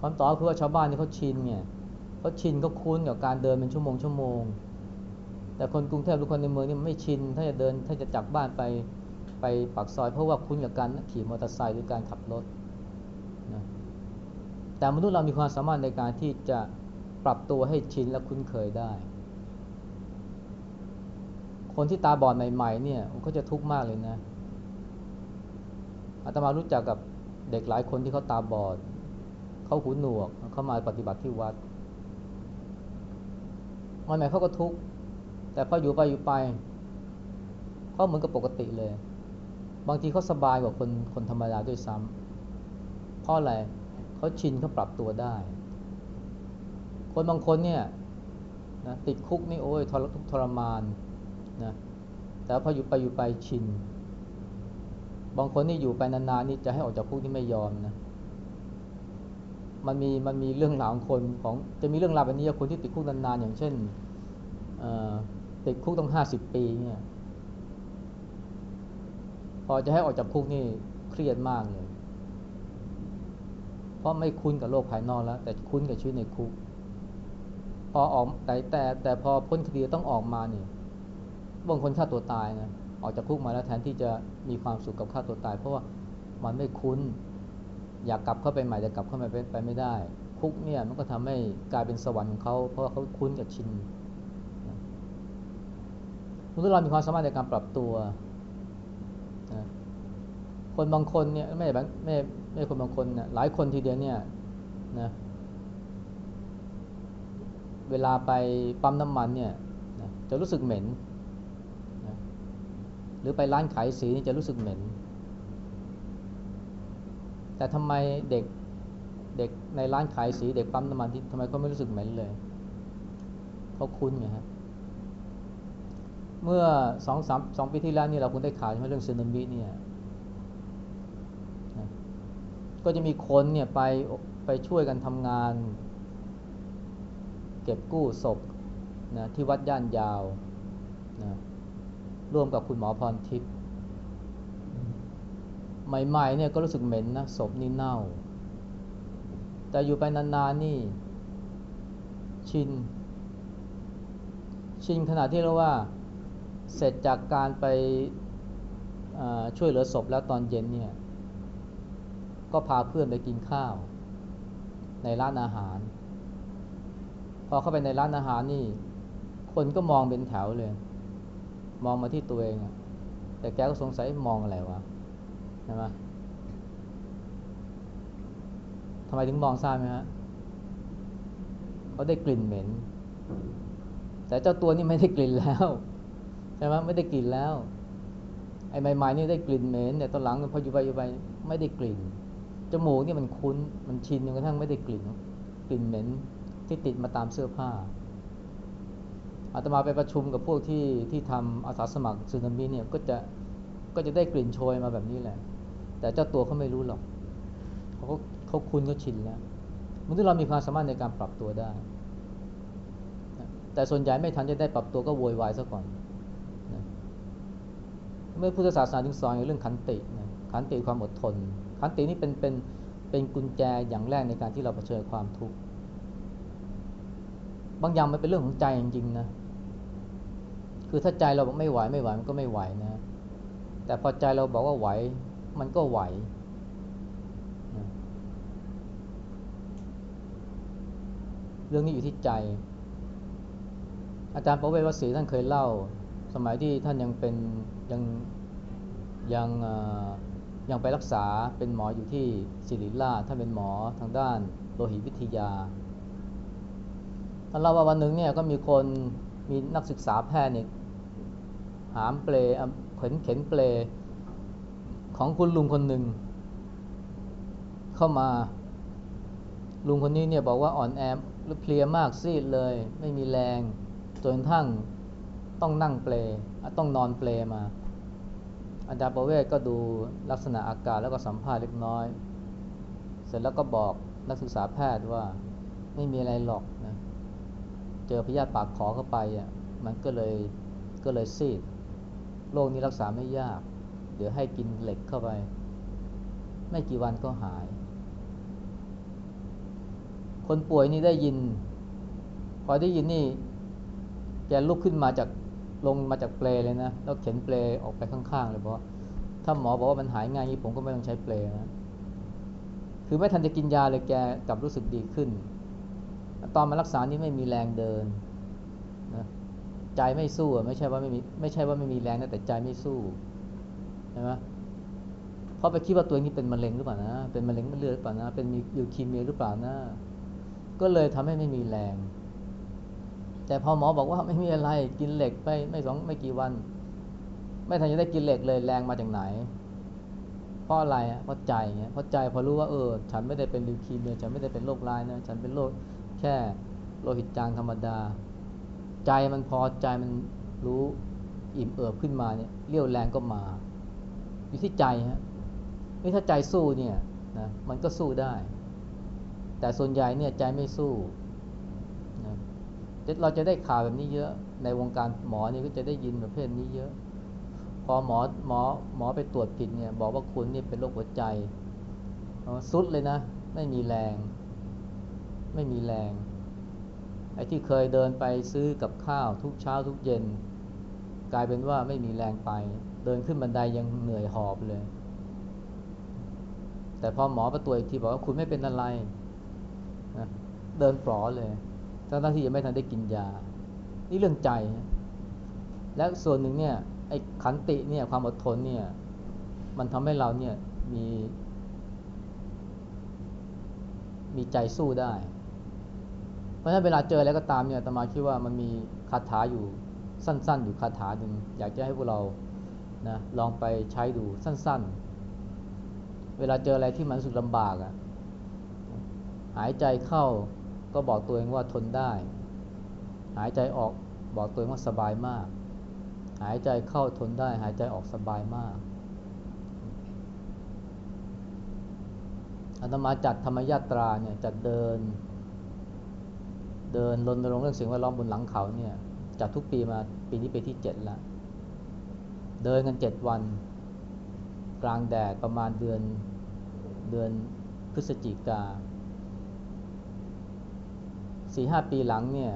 คำตอบคือว่าชาวบ้านนี่เขาชินเนี่ยเขาชินเขาคุ้นกับการเดินเป็นชั่วโมงชั่วโมง แต่คนกรุงเทพหรือคนในเมืองนี่ไม่ชิน ถ้าจะเดินถ้าจะจากบ้านไปไปปากซอย เพราะว่าคุ้นกับการขี่มอเตอร์ไซค์หรือการขับรถ แต่มนุษย์เรามีความสามารถในการที่จะปรับตัวให้ชินและคุ้นเคยได้ คนที่ตาบอดใหม่ ๆ เนี่ยเขาจะทุกข์มากเลยนะอาตมารู้จักกับเด็กหลายคนที่เขาตาบอด เขาหูหนวกเขามาปฏิบัติที่วัดวันไหนเขาก็ทุกข์แต่พออยู่ไปอยู่ไปเขาเหมือนกับปกติเลย บางทีเขาสบายกว่าคนคนธรรมดาด้วยซ้ำเพราะอะไรเขาชินเขาปรับตัวได้ คนบางคนเนี่ยนะติดคุกนี่โอ้ยทรทุกทรมานนะแต่พออยู่ไปอยู่ไปชิน บางคนนี่อยู่ไปนานๆนี่จะให้ออกจากคุกที่ไม่ยอมนะมันมีมันมีเรื่องราวของคนของจะมีเรื่องราวแบบนี้คนที่ติดคุกนานๆอย่างเช่นติดคุกต้องห้าสิบปีเนี่ยพอจะให้ออกจากคุกนี่เครียดมากเลย เพราะไม่คุ้นกับโลกภายนอกแล้ว แต่คุ้นกับชีวิตในคุก พอออกแต่แต่แต่พอพ้นคดีต้องออกมาเนี่ยบางคนฆ่าตัวตายนะออกจากคุกมาแล้วแทนที่จะมีความสุขกับฆ่าตัวตาย เพราะว่ามันไม่คุ้น อยากกลับเข้าไปใหม่แต่กลับเข้าไปไปไม่ได้ คุกเนี่ยมันก็ทำให้กลายเป็นสวรรค์ของเขาเพราะเขาคุ้นกับชินมนุษย์เรามีความสามารถในการปรับตัวนะคนบางคนเนี่ยไม่ไม่ ไม่คนบางคนเนี่ยหลายคนทีเดียวเนี่ยนะเวลาไปปั๊มน้ำมันเนี่ยนะจะรู้สึกเหม็นหรือไปร้านขายสีนี่จะรู้สึกเหม็น แต่ทำไมเด็กเด็กในร้านขายสีเด็กปั๊มน้ำมันที่ทำไมเขาไม่รู้สึกเหม็นเลยเขาคุ้นไงฮะเมื่อสองสามสองปีที่แล้วนี่เราคงได้ข่าวใช่ไหมเรื่องซึนามิเนี่ย ก็จะมีคนเนี่ยไปไปช่วยกันทำงาน เก็บกู้ศพนะที่วัดย่านยาวนะร่วมกับคุณหมอพรทิพย์ใหม่ๆเนี่ยก็รู้สึกเหม็นนะศพนี่เน่า แต่อยู่ไปนานๆนี่ ชิน ชินขนาดที่เราว่าเสร็จจากการไปช่วยเหลือศพแล้วตอนเย็นเนี่ย ก็พาเพื่อนไปกินข้าว ในร้านอาหาร พอเข้าไปในร้านอาหารนี่ คนก็มองเป็นแถวเลย มองมาที่ตัวเองแต่แกก็สงสัยมองอะไรวะใช่ไหมทำไมถึงมองทราบไหมฮะเขาได้กลิ่นเหม็น แต่เจ้าตัวนี่ไม่ได้กลิ่นแล้วใช่ไหมไม่ได้กลิ่นแล้วไอ้ใหม่ๆนี่ได้กลิ่นเหม็นเนี่ยตอนหลังพออยู่ไปอยู่ไปไม่ได้กลิ่น จมูกนี่มันคุ้นมันชินจนกระทั่งไม่ได้กลิ่น กลิ่นเหม็นที่ติดมาตามเสื้อผ้าอาตมาไปประชุมกับพวกที่ที่ทำอาสาสมัครสึนามิเนี่ยก็จะก็จะได้กลิ่นโชยมาแบบนี้แหละ แต่เจ้าตัวเขาไม่รู้หรอกเขาเขาคุ้นเขาชินแล้วมันที่เรามีความสามารถในการปรับตัวได้ แต่ส่วนใหญ่ไม่ทันจะได้ปรับตัวก็โวยวายซะก่อนเมื่อพุทธศาสนาถึงสอนเรื่องขันตินะขันติความอดทน ขันตินี่เป็นเป็นเป็นกุญแจอย่างแรกในการที่เราเผชิญความทุกข์บางอย่างมันเป็นเรื่องของใจจริงๆนะคือถ้าใจเราบอกไม่ไหวไม่ไหวมันก็ไม่ไหวนะ แต่พอใจเราบอกว่าไหว มันก็ไหวเรื่องนี้อยู่ที่ใจ อาจารย์ประเวศวสีท่านเคยเล่า สมัยที่ท่านยังเป็นยังยัง ยังไปรักษาเป็นหมออยู่ที่ศิริราชท่านเป็นหมอทางด้านโลหิตวิทยาท่านเล่าว่าวันหนึ่งเนี่ยก็มีคนมีนักศึกษาแพทย์เนี่ยหามเปลเข็นเข็นเปลของคุณลุงคนหนึ่งเข้ามา ลุงคนนี้เนี่ยบอกว่าอ่อนแอหรือเพลียมากซีดเลย ไม่มีแรงจนทั้งต้องนั่งเปลต้องนอนเปลมา อาจารย์ประเวศก็ดูลักษณะอาการแล้วก็สัมภาษณ์เล็กน้อย เสร็จแล้วก็บอกนักศึกษาแพทย์ว่าไม่มีอะไรหรอกนะเจอพยาธิปากขอเข้าไปอะมันก็เลยก็เลยซีดโรคนี้รักษาไม่ยาก เดี๋ยวให้กินเหล็กเข้าไป ไม่กี่วันก็หาย คนป่วยนี่ได้ยิน พอได้ยินนี่แกลุกขึ้นมาจาก ลงมาจากเปลเลยนะ แล้วเข็นเปลออกไปข้างๆเลยเพราะถ้าหมอบอกว่ามันหายง่ายนี้ผมก็ไม่ต้องใช้เปลนะคือไม่ทันจะกินยาเลยแกกลับรู้สึกดีขึ้น ตอนมารักษานี่ไม่มีแรงเดินนะใจไม่สู้ไม่ใช่ว่าไม่มีไม่ใช่ว่าไม่มีแรงนะแต่ใจไม่สู้ใช่ไหมเพราะไปคิดว่าตัวนี้เป็นมะเร็งหรือเปล่านะเป็นมะเร็งมันเลือดหรือเปล่านะเป็นมียูคีเมียหรือเปล่านะก็เลยทำให้ไม่มีแรง แต่พอหมอบอกว่าไม่มีอะไรกินเหล็กไปไม่สองไม่กี่วัน ไม่ทันจะได้กินเหล็กเลยแรงมาจากไหนเพราะอะไรอะเพราะใจเงี้ยเพราะใจพอรู้ว่าเออ ฉันไม่ได้เป็นลิวคีเมียฉันไม่ได้เป็นโรคร้ายนะฉันเป็นโรคแค่โลหิตจางธรรมดา ใจมันพอใจมันรู้อิ่มเอิบขึ้นมาเนี่ยเรี่ยวแรงก็มา อยู่ที่ใจฮะนี่ถ้าใจสู้เนี่ยนะมันก็สู้ได้ แต่ส่วนใหญ่เนี่ยใจไม่สู้ เราจะได้ข่าวแบบนี้เยอะ ในวงการหมอนี่ก็จะได้ยินประเภทนี้เยอะ พอหมอหมอหมอไปตรวจผิดเนี่ย บอกว่าคุณนี่เป็นโรคหัวใจสุดเลยนะ ไม่มีแรง ไม่มีแรง ไอ้ที่เคยเดินไปซื้อกับข้าวทุกเช้าทุกเย็น กลายเป็นว่าไม่มีแรงไป เดินขึ้นบันไดยังเหนื่อยหอบเลย แต่พอหมอประตรวจอีกทีบอกว่าคุณไม่เป็นอะไรนะเดินปลอเลย ทั้งที่ยังไม่ทันได้กินยา นี่เรื่องใจ และส่วนหนึ่งเนี่ยไอ้ขันติเนี่ยความอดทนเนี่ยมันทำให้เราเนี่ยมี มีใจสู้ได้ เพราะฉะนั้นเวลาเจออะไรก็ตามเนี่ยตมาคิดว่ามันมีคาถาอยู่สั้น ๆ อยู่คาถาหนึ่งอยากจะให้พวกเรานะลองไปใช้ดูสั้น ๆ เวลาเจออะไรที่มันสุดลำบากอะ่ะหายใจเข้า ก็บอกตัวเองว่าทนได้ หายใจออกบอกตัวเองว่าสบายมาก หายใจเข้าทนได้ หายใจออกสบายมากอาตมาจัดธรรมยาตราเนี่ยจัดเดิน เดินรณรงค์เรื่องสิ่งแวดล้อมบนหลังเขาเนี่ยจัดทุกปีมาปีนี้ปีที่เจ็ดล้วเดินกันเจ็ดวัน กลางแดดประมาณเดือนเดือนพฤศจิกา สี่ห้าปีหลังเนี่ย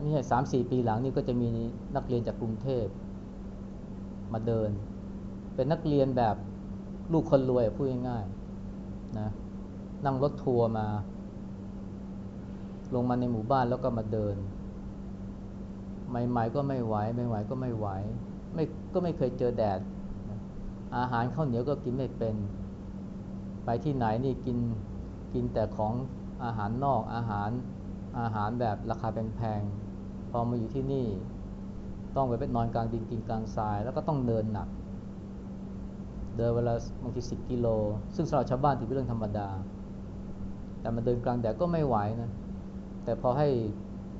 ไม่ใช่สามสี่ปีหลังนี่ก็จะมีนักเรียนจากกรุงเทพมาเดิน เป็นนักเรียนแบบลูกคนรวยพูดง่ายๆนะนั่งรถทัวร์มา ลงมาในหมู่บ้านแล้วก็มาเดิน ใหม่ๆก็ไม่ไหวไม่ไหวก็ไม่ไหวไม่ก็ไม่เคยเจอแดด อาหารข้าวเหนียวก็กินไม่เป็น ไปที่ไหนนี่กินกินแต่ของอาหารนอกอาหาร อาหารแบบราคาแพงๆ พอมาอยู่ที่นี่ ต้องไปเป็นนอนกลางดินกินกลางทราย แล้วก็ต้องเดินหนัก เดินเวลาบางทีสิบกิโล ซึ่งสำหรับชาวบ้านถือเป็นเรื่องธรรมดา แต่มาเดินกลางแดดก็ไม่ไหวนะ แต่พอให้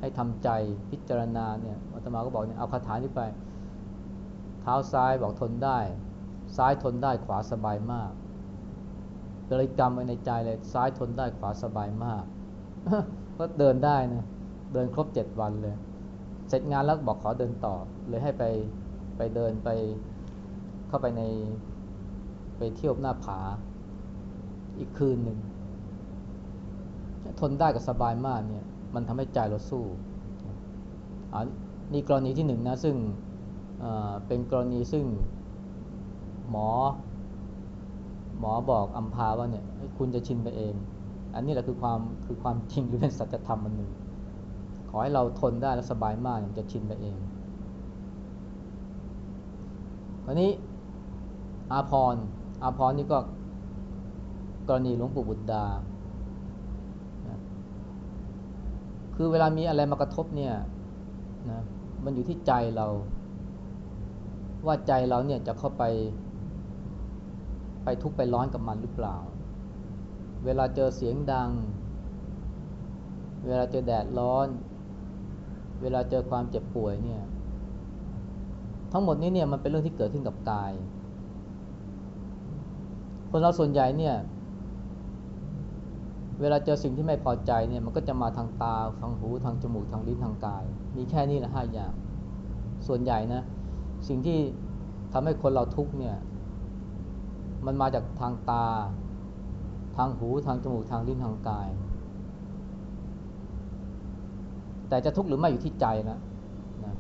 ให้ทำใจพิจารณาเนี่ยอาตมาก็บอกเนี่ยเอาคาถานี้ไป เท้าซ้ายบอกทนได้ ซ้ายทนได้ขวาสบายมากเลยกำไว้ในใจเลยซ้ายทนได้ขวาสบายมาก ก็เดินได้นะเดินครบเจ็ดวันเลย เสร็จงานแล้วบอกขอเดินต่อ เลยให้ไปไปเดินไปเข้าไปในไปเที่ยวหน้าผา อีกคืนหนึ่งทนได้กับสบายมากเนี่ย มันทำให้ใจเราสู้อันนี่กรณีที่หนึ่งนะ ซึ่งเป็นกรณีซึ่งหมอ หมอบอกอัมพาว่าเนี่ย คุณจะชินไปเอง อันนี้แหละคือความคือความจริงหรือเป็นสัจธรรมมันหนึ่ง ขอให้เราทนได้และสบายมากมันจะชินไปเองคราวนี้อาพรอาพรนี่ก็กรณีหลวงปู่บุตรดา คือเวลามีอะไรมากระทบเนี่ยนะมันอยู่ที่ใจเรา ว่าใจเราเนี่ยจะเข้าไป ไปทุกข์ไปร้อนกับมันหรือเปล่า เวลาเจอเสียงดัง เวลาเจอแดดร้อน เวลาเจอความเจ็บป่วยเนี่ย ทั้งหมดนี้เนี่ยมันเป็นเรื่องที่เกิดขึ้นกับกาย คนเราส่วนใหญ่เนี่ย เวลาเจอสิ่งที่ไม่พอใจเนี่ยมันก็จะมาทางตา ทางหู ทางจมูก ทางลิ้น ทางกาย มีแค่นี้แหละห้าอย่าง ส่วนใหญ่นะ สิ่งที่ทำให้คนเราทุกข์เนี่ย มันมาจากทางตาางหูทางจมูกทางลิ้นทางกาย แต่จะทุกข์หรือไม่อยู่ที่ใจนะนะ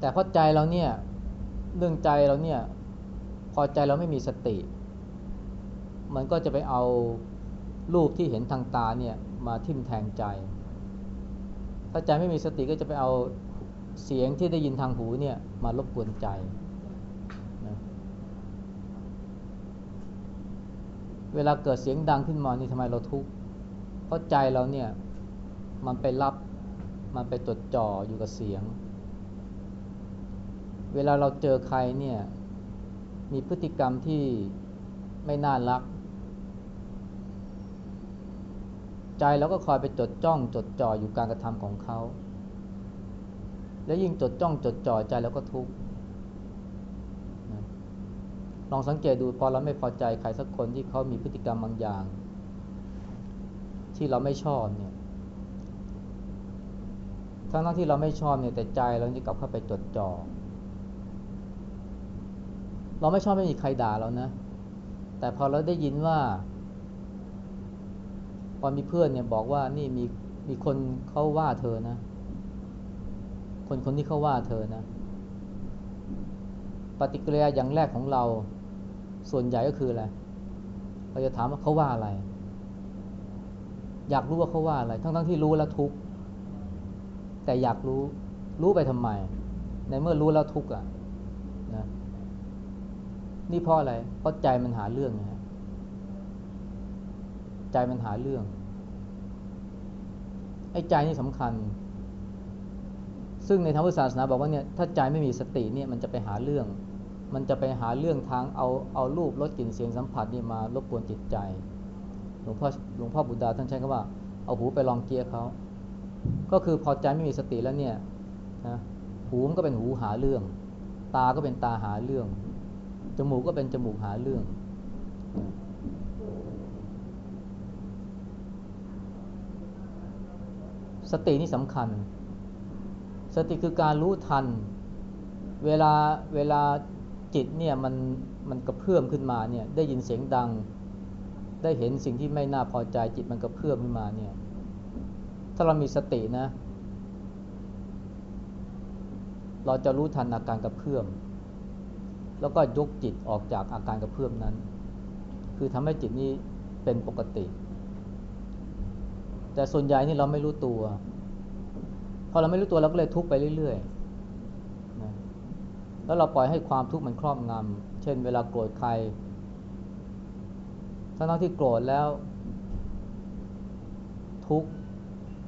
แต่เพราะใจเราเนี่ยเรื่องใจเราเนี่ย พอใจเราไม่มีสติ มันก็จะไปเอารูปที่เห็นทางตาเนี่ยมาทิ่มแทงใจ ถ้าใจไม่มีสติก็จะไปเอาเสียงที่ได้ยินทางหูเนี่ยมารบกวนใจนะ เวลาเกิดเสียงดังขึ้นมานี่ทำไมเราทุกข์เพราะใจเราเนี่ยมันไปรับมันไปจดจ่ออยู่กับเสียง เวลาเราเจอใครเนี่ยมีพฤติกรรมที่ไม่น่ารัก ใจเราก็คอยไปจดจ้องจดจ่ออยู่การกระทำของเขา แล้วยิ่งจดจ้องจดจ่อใจแล้วก็ทุกข์ ลองสังเกตดูพอเราไม่พอใจใครสักคนที่เขามีพฤติกรรมบางอย่าง ที่เราไม่ชอบเนี่ยทั้งทั้งที่เราไม่ชอบเนี่ยแต่ใจเราจะกลับเข้าไปจดจ่อเราไม่ชอบไม่มีใครด่าเรานะ แต่พอเราได้ยินว่าพอมีเพื่อนเนี่ยบอกว่านี่มีมีคนเขาว่าเธอนะ คนคนนี้เขาว่าเธอนะ ปฏิกิริยาอย่างแรกของเรา ส่วนใหญ่ก็คืออะไร เราจะถามว่าเขาว่าอะไร อยากรู้ว่าเขาว่าอะไร ทั้งทั้งที่รู้แล้วทุกข์ แต่อยากรู้ รู้ไปทำไม ในเมื่อรู้แล้วทุกข์อะนะนี่เพราะอะไร เพราะใจมันหาเรื่องนะใจมันหาเรื่อง ไอ้ใจนี่สำคัญ ซึ่งในทางพุทธศาสนาบอกว่าเนี่ย ถ้าใจไม่มีสติเนี่ย มันจะไปหาเรื่อง มันจะไปหาเรื่องทางเอาเอารูปรสกลิ่นเสียงสัมผัสนี่มารบกวนจิตใจ หลวงพ่อหลวงพ่อบุตรดาท่านใช้คำว่าเอาหูไปลองเกียร์เขาก็คือพอใจไม่มีสติแล้วเนี่ยนะหูมันก็เป็นหูหาเรื่อง ตาก็เป็นตาหาเรื่อง จมูกก็เป็นจมูกหาเรื่อง สตินี่สำคัญ สติคือการรู้ทัน เวลาเวลา จิตเนี่ยมันมันกระเพื่อมขึ้นมาเนี่ยได้ยินเสียงดัง ได้เห็นสิ่งที่ไม่น่าพอใจจิตมันกระเพื่อมขึ้นมาเนี่ยถ้าเรามีสตินะ เราจะรู้ทันอาการกระเพื่อม แล้วก็ยกจิตออกจากอาการกระเพื่อมนั้น คือทำให้จิตนี้เป็นปกติ แต่ส่วนใหญ่นี่เราไม่รู้ตัว พอเราไม่รู้ตัวเราก็เลยทุกข์ไปเรื่อยๆ แล้วเราปล่อยให้ความทุกข์มันครอบงำ เช่น เวลาโกรธใครทั้งที่โกรธแล้ว ทุกข์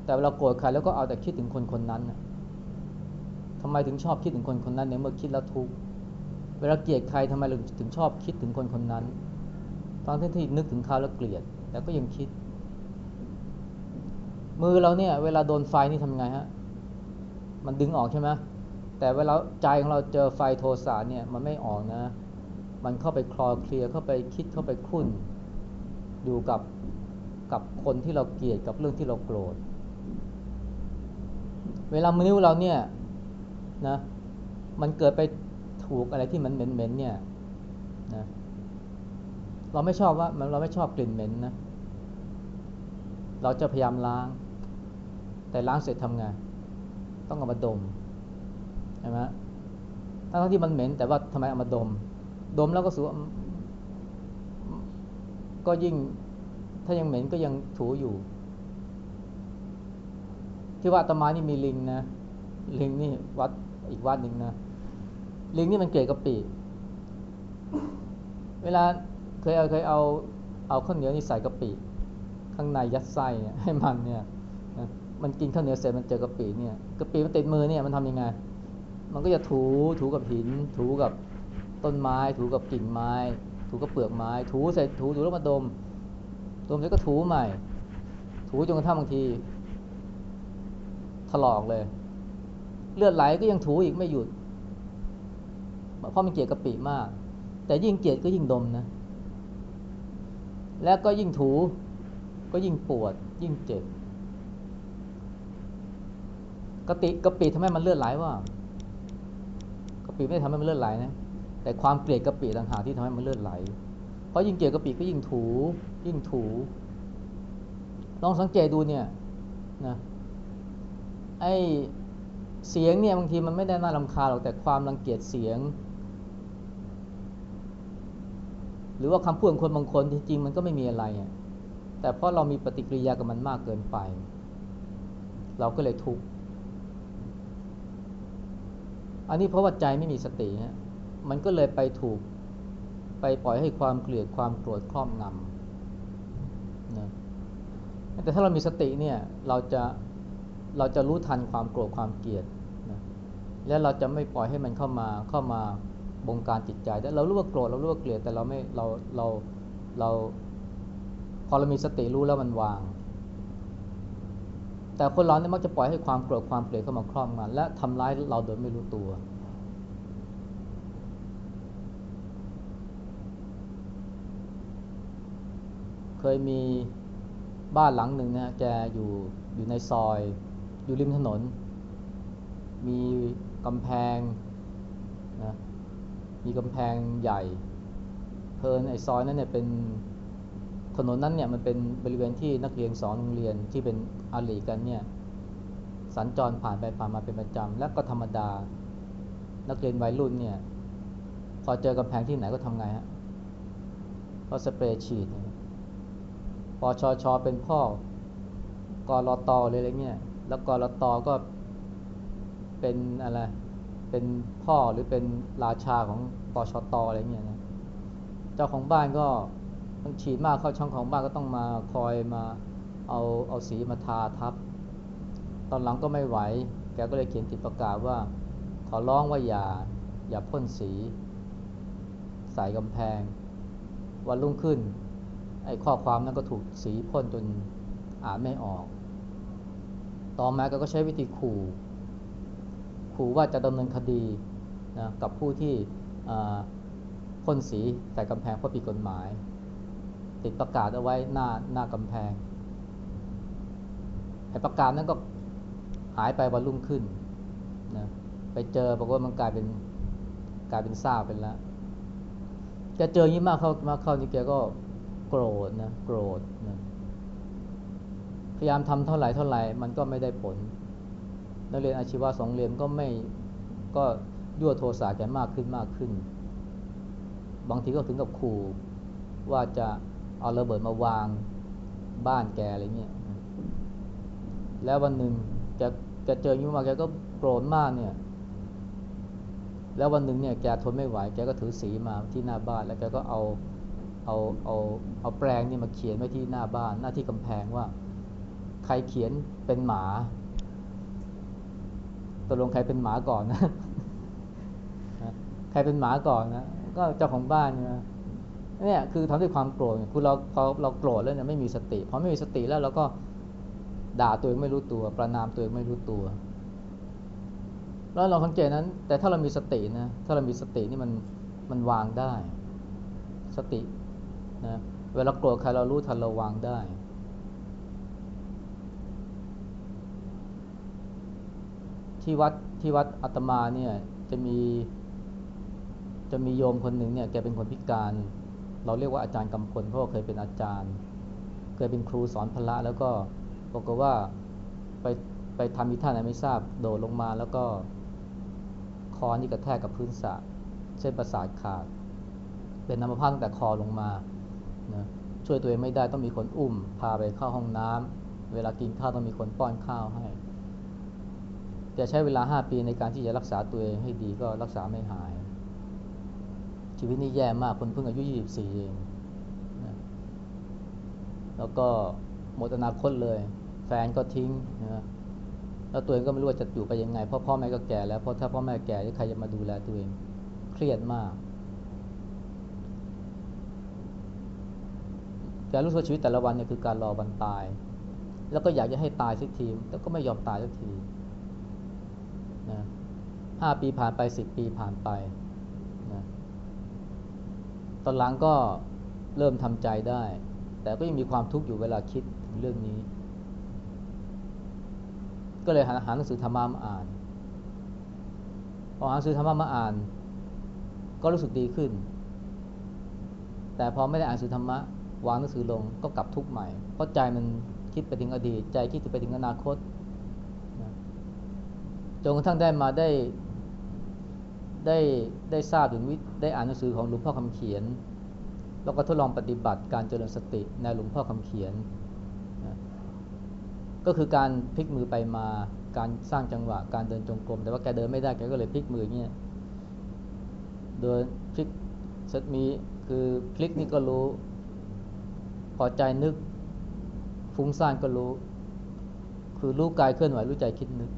แต่เวลาโกรธใครแล้วก็เอาแต่คิดถึงคนคนนั้นทำไมถึงชอบคิดถึงคนคนนั้นในเมื่อคิดแล้วทุกข์เวลาเกลียดใครทำไมถึงชอบคิดถึงคนคนนั้น ตอนที่ที่นึกถึงเขาแล้วเกลียด แต่ก็ยังคิด มือเราเนี่ย เวลาโดนไฟนี่ทำไงฮะ มันดึงออกใช่ไหม แต่เวลาใจของเราเจอไฟโทสะเนี่ยมันไม่ออกนะ มันเข้าไปคลอเคลียเข้าไปคิดเข้าไปคุ้น อยู่กับกับคนที่เราเกลียดกับเรื่องที่เราโกรธ เวลามือนิ้วเราเนี่ยนะมันเกิดไปถูกอะไรที่มันเหม็นๆเนี่ยนะเราไม่ชอบว่ามันเราไม่ชอบกลิ่นเหม็นนะ เราจะพยายามล้าง แต่ล้างเสร็จทำไง ต้องเอามาดม ใช่ไหมทั้งที่มันเหม็นแต่ว่าทำไมเอามาดม ดมแล้วก็สูก็ยิ่งถ้ายังเหม็นก็ยังถูอยู่ ที่วัดตมานี่มีลิงนะ ลิงนี่วัดอีกวัดหนึ่งนะ ลิงนี่มันเกลียดกะปิเวลาเคยเอาเคยเอาเอาข้าวเหนียวนี่ใส่กะปิข้างในยัดไส้ให้มันเนี่ย มันกินข้าวเหนียวเสร็จมันเจอกะปิเนี่ยกะปิมันติดมือเนี่ยมันทำยังไง มันก็จะถูถูกับหิน ถูกับต้นไม้ ถูกับกิ่งไม้ ถูกับเปลือกไม้ ถูเสร็จถูถูแล้วมาดม ดมเสร็จก็ถูใหม่ ถูจนกระทั่งบางทีถลอกเลย เลือดไหลก็ยังถูอีกไม่หยุด เพราะมันเกลียดกะปิมาก แต่ยิ่งเกลียดก็ยิ่งดมนะ แล้วก็ยิ่งถูก็ยิ่งปวด ยิ่งเจ็บกะปิกะปิทำให้มันเลือดไหลว่ากะ ปิไม่ได้ทำให้มันเลือดไหลนะแต่ความเกลียดกะปิต่างหากที่ทำให้มันเลือดไหล เพราะยิ่งเกลียดกะปิก็ยิ่งถู ยิ่งถู ลองสังเกตดูเนี่ยนะไอเสียงเนี่ยบางทีมันไม่ได้น่ารำคาหรอกแต่ความรังเกียจเสียง หรือว่าคำพูดของคนบางคนที่จริงมันก็ไม่มีอะไร แต่เพราะเรามีปฏิกิริยากับมันมากเกินไป เราก็เลยทุกข์ อันนี้เพราะว่าใจไม่มีสติฮะมันก็เลยไปถูกไปปล่อยให้ความเกลียดความโกรธครอบงำนะแต่ถ้าเรามีสติเนี่ยเราจะเราจะรู้ทันความโกรธความเกลียดนะและเราจะไม่ปล่อยให้มันเข้ามาเข้ามาบงการจิตใจแต่เรารู้ว่าโกรธเรารู้ว่าเกลียดแต่เราไม่เราเราเราพอเรามีสติรู้แล้วมันวาง แต่คนเราเนี่ยมักจะปล่อยให้ความโกรธความเกลียดเข้ามาครอบงำและทำร้ายเราโดยไม่รู้ตัว เคยมีบ้านหลังหนึ่งนะแกอยู่อยู่ในซอย อยู่ริมถนน มีกำแพงนะมีกำแพงใหญ่เพลินไอซอยนั้นเนี่ยเป็น ถนนนั้นเนี่ยมันเป็นบริเวณที่นักเรียนสอนโรงเรียนที่เป็นอาลีกันเนี่ยสัญจรผ่านไปผ่านมาเป็นประจำและก็ธรรมดา นักเรียนวัยรุ่นเนี่ยพอเจอกำแพงที่ไหนก็ทำไงฮะก็สเปรย์ฉีดพอชอชอเป็นพ่อกรอตอเลยอะไรเงี้ยแล้วกรอตอก็เป็นอะไรเป็นพ่อหรือเป็นราชาของปชตอะไรเงี้ยนะเจ้าของบ้านก็ ต้องฉีดมากเข้าช่องของบ้านก็ต้องมาคอยมาเอาเอาสีมาทาทับ ตอนหลังก็ไม่ไหว แกก็เลยเขียนติดประกาศว่า ขอร้องว่าอย่าอย่าพ่นสี ใส่กำแพง วันรุ่งขึ้น ไอ้ข้อความนั้นก็ถูกสีพ่นจนอ่านไม่ออก ต่อมาก็ใช้วิธีขู่ขู่ว่าจะดำเนินคดีนะกับผู้ที่พ่นสีใส่กำแพงเพราะผิดกฎหมาย ติดประกาศเอาไว้หน้าหน้ากำแพงไอ้ประกาศนั้นก็หายไปวันรุ่งขึ้นนะไปเจอบอกว่ามันกลายเป็นกลายเป็นซาบเป็นแล้วแกเจออย่างนี้มากเข้ามากเข้านี่แกก็โกรธนะโกรธนะพยายามทำเท่าไหร่เท่าไหร่มันก็ไม่ได้ผล นักเรียนอาชีวะสองเรียนก็ไม่ก็ยั่วโทสะแกมากขึ้นมากขึ้น บางทีก็ถึงกับขู่ว่าจะ เอาระเบิดมาวางบ้านแกอะไรเงี้ย แล้ววันหนึ่งแกแกเจออยุ่มาแกก็โกรธมากเนี่ย แล้ววันหนึ่งเนี่ยแกทนไม่ไหว แกก็ถือสีมาที่หน้าบ้าน แล้วแกก็เอาเอาเอาเอาแปรงเนี่ยมาเขียนไว้ที่หน้าบ้าน หน้าที่กำแพงว่า ใครเขียนเป็นหมาตกลงใครเป็นหมาก่อนนะ ใครเป็นหมาก่อนนะ ก็เจ้าของบ้านนะ เนี่ยคือทำด้วยความโกรธคือเราพอเราโกรธแล้วเนี่ยไม่มีสติพอไม่มีสติแล้วเราก็ด่าตัวเองไม่รู้ตัว ประนามตัวเองไม่รู้ตัว แล้วเราสังเกตนั้น แต่ถ้าเรามีสตินะถ้าเรามีสตินี่มันมันวางได้ สตินะเวลาโกรธใครเรารู้ทันเราวางได้ที่วัดที่วัดอาตมาเนี่ยจะมีจะมีโยมคนหนึ่งเนี่ยแกเป็นคนพิการ เราเรียกว่าอาจารย์กำพลเพราะเคยเป็นอาจารย์ เคยเป็นครูสอนพละแล้วก็บอกว่าไปไปทำมิท่าไหนไม่ทราบโดดลงมาแล้วก็คอนี่กระแทกกับพื้นสระเส้นประสาทขาด เป็นน้ำพังแต่คอลงมานะช่วยตัวเองไม่ได้ต้องมีคนอุ้ม พาไปเข้าห้องน้ำเวลากินข้าวต้องมีคนป้อนข้าวให้แกใช้เวลาห้าปีในการที่จะรักษาตัวเองให้ดีก็รักษาไม่หาย ชีวิตนี้แย่มากคนเพิ่งอายุยี่สิบสี่เองนะแล้วก็หมดอนาคตเลย แฟนก็ทิ้งนะแล้วตัวเองก็ไม่รู้ว่าจะอยู่ไปยังไง เพราะพ่อแม่ก็แก่แล้ว เพราะถ้าพ่อแม่แก่ใครจะมาดูแลตัวเอง เครียดมากแกรู้สึกชีวิตแต่ละวันเนี่ยคือการรอวันตาย แล้วก็อยากจะให้ตายสักที แต่ก็ไม่ยอมตายสักทีนะห้าปีผ่านไปสิบปีผ่านไป ตอนหลังก็เริ่มทำใจได้ แต่ก็ยังมีความทุกข์อยู่เวลาคิดถึงเรื่องนี้ ก็เลยหาหาหนังสือธรรมะมาอ่านพอหาหนังสือธรรมะมาอ่าน ก็รู้สึกดีขึ้น แต่พอไม่ได้อ่านหนังสือธรรมะวางหนังสือลงก็กลับทุกข์ใหม่ เพราะใจมันคิดไปถึงอดีต ใจคิดไปถึงอนาคตจนกระทั่งได้มาได้ ได้ได้ทราบถึงวิได้อ่านหนังสือของหลวงพ่อคำเขียน แล้วก็ทดลองปฏิบัติการเจริญสติในหลวงพ่อคำเขียน ก็คือการพลิกมือไปมาการสร้างจังหวะการเดินจงกรม แต่ว่าแกเดินไม่ได้แกก็เลยพลิกมือเงี้ยเดินพลิกสมีคือพลิกนี่ก็รู้พอใจนึกฟุ้งซ่านก็รู้ คือรู้กายเคลื่อนไหวรู้ใจคิดนึก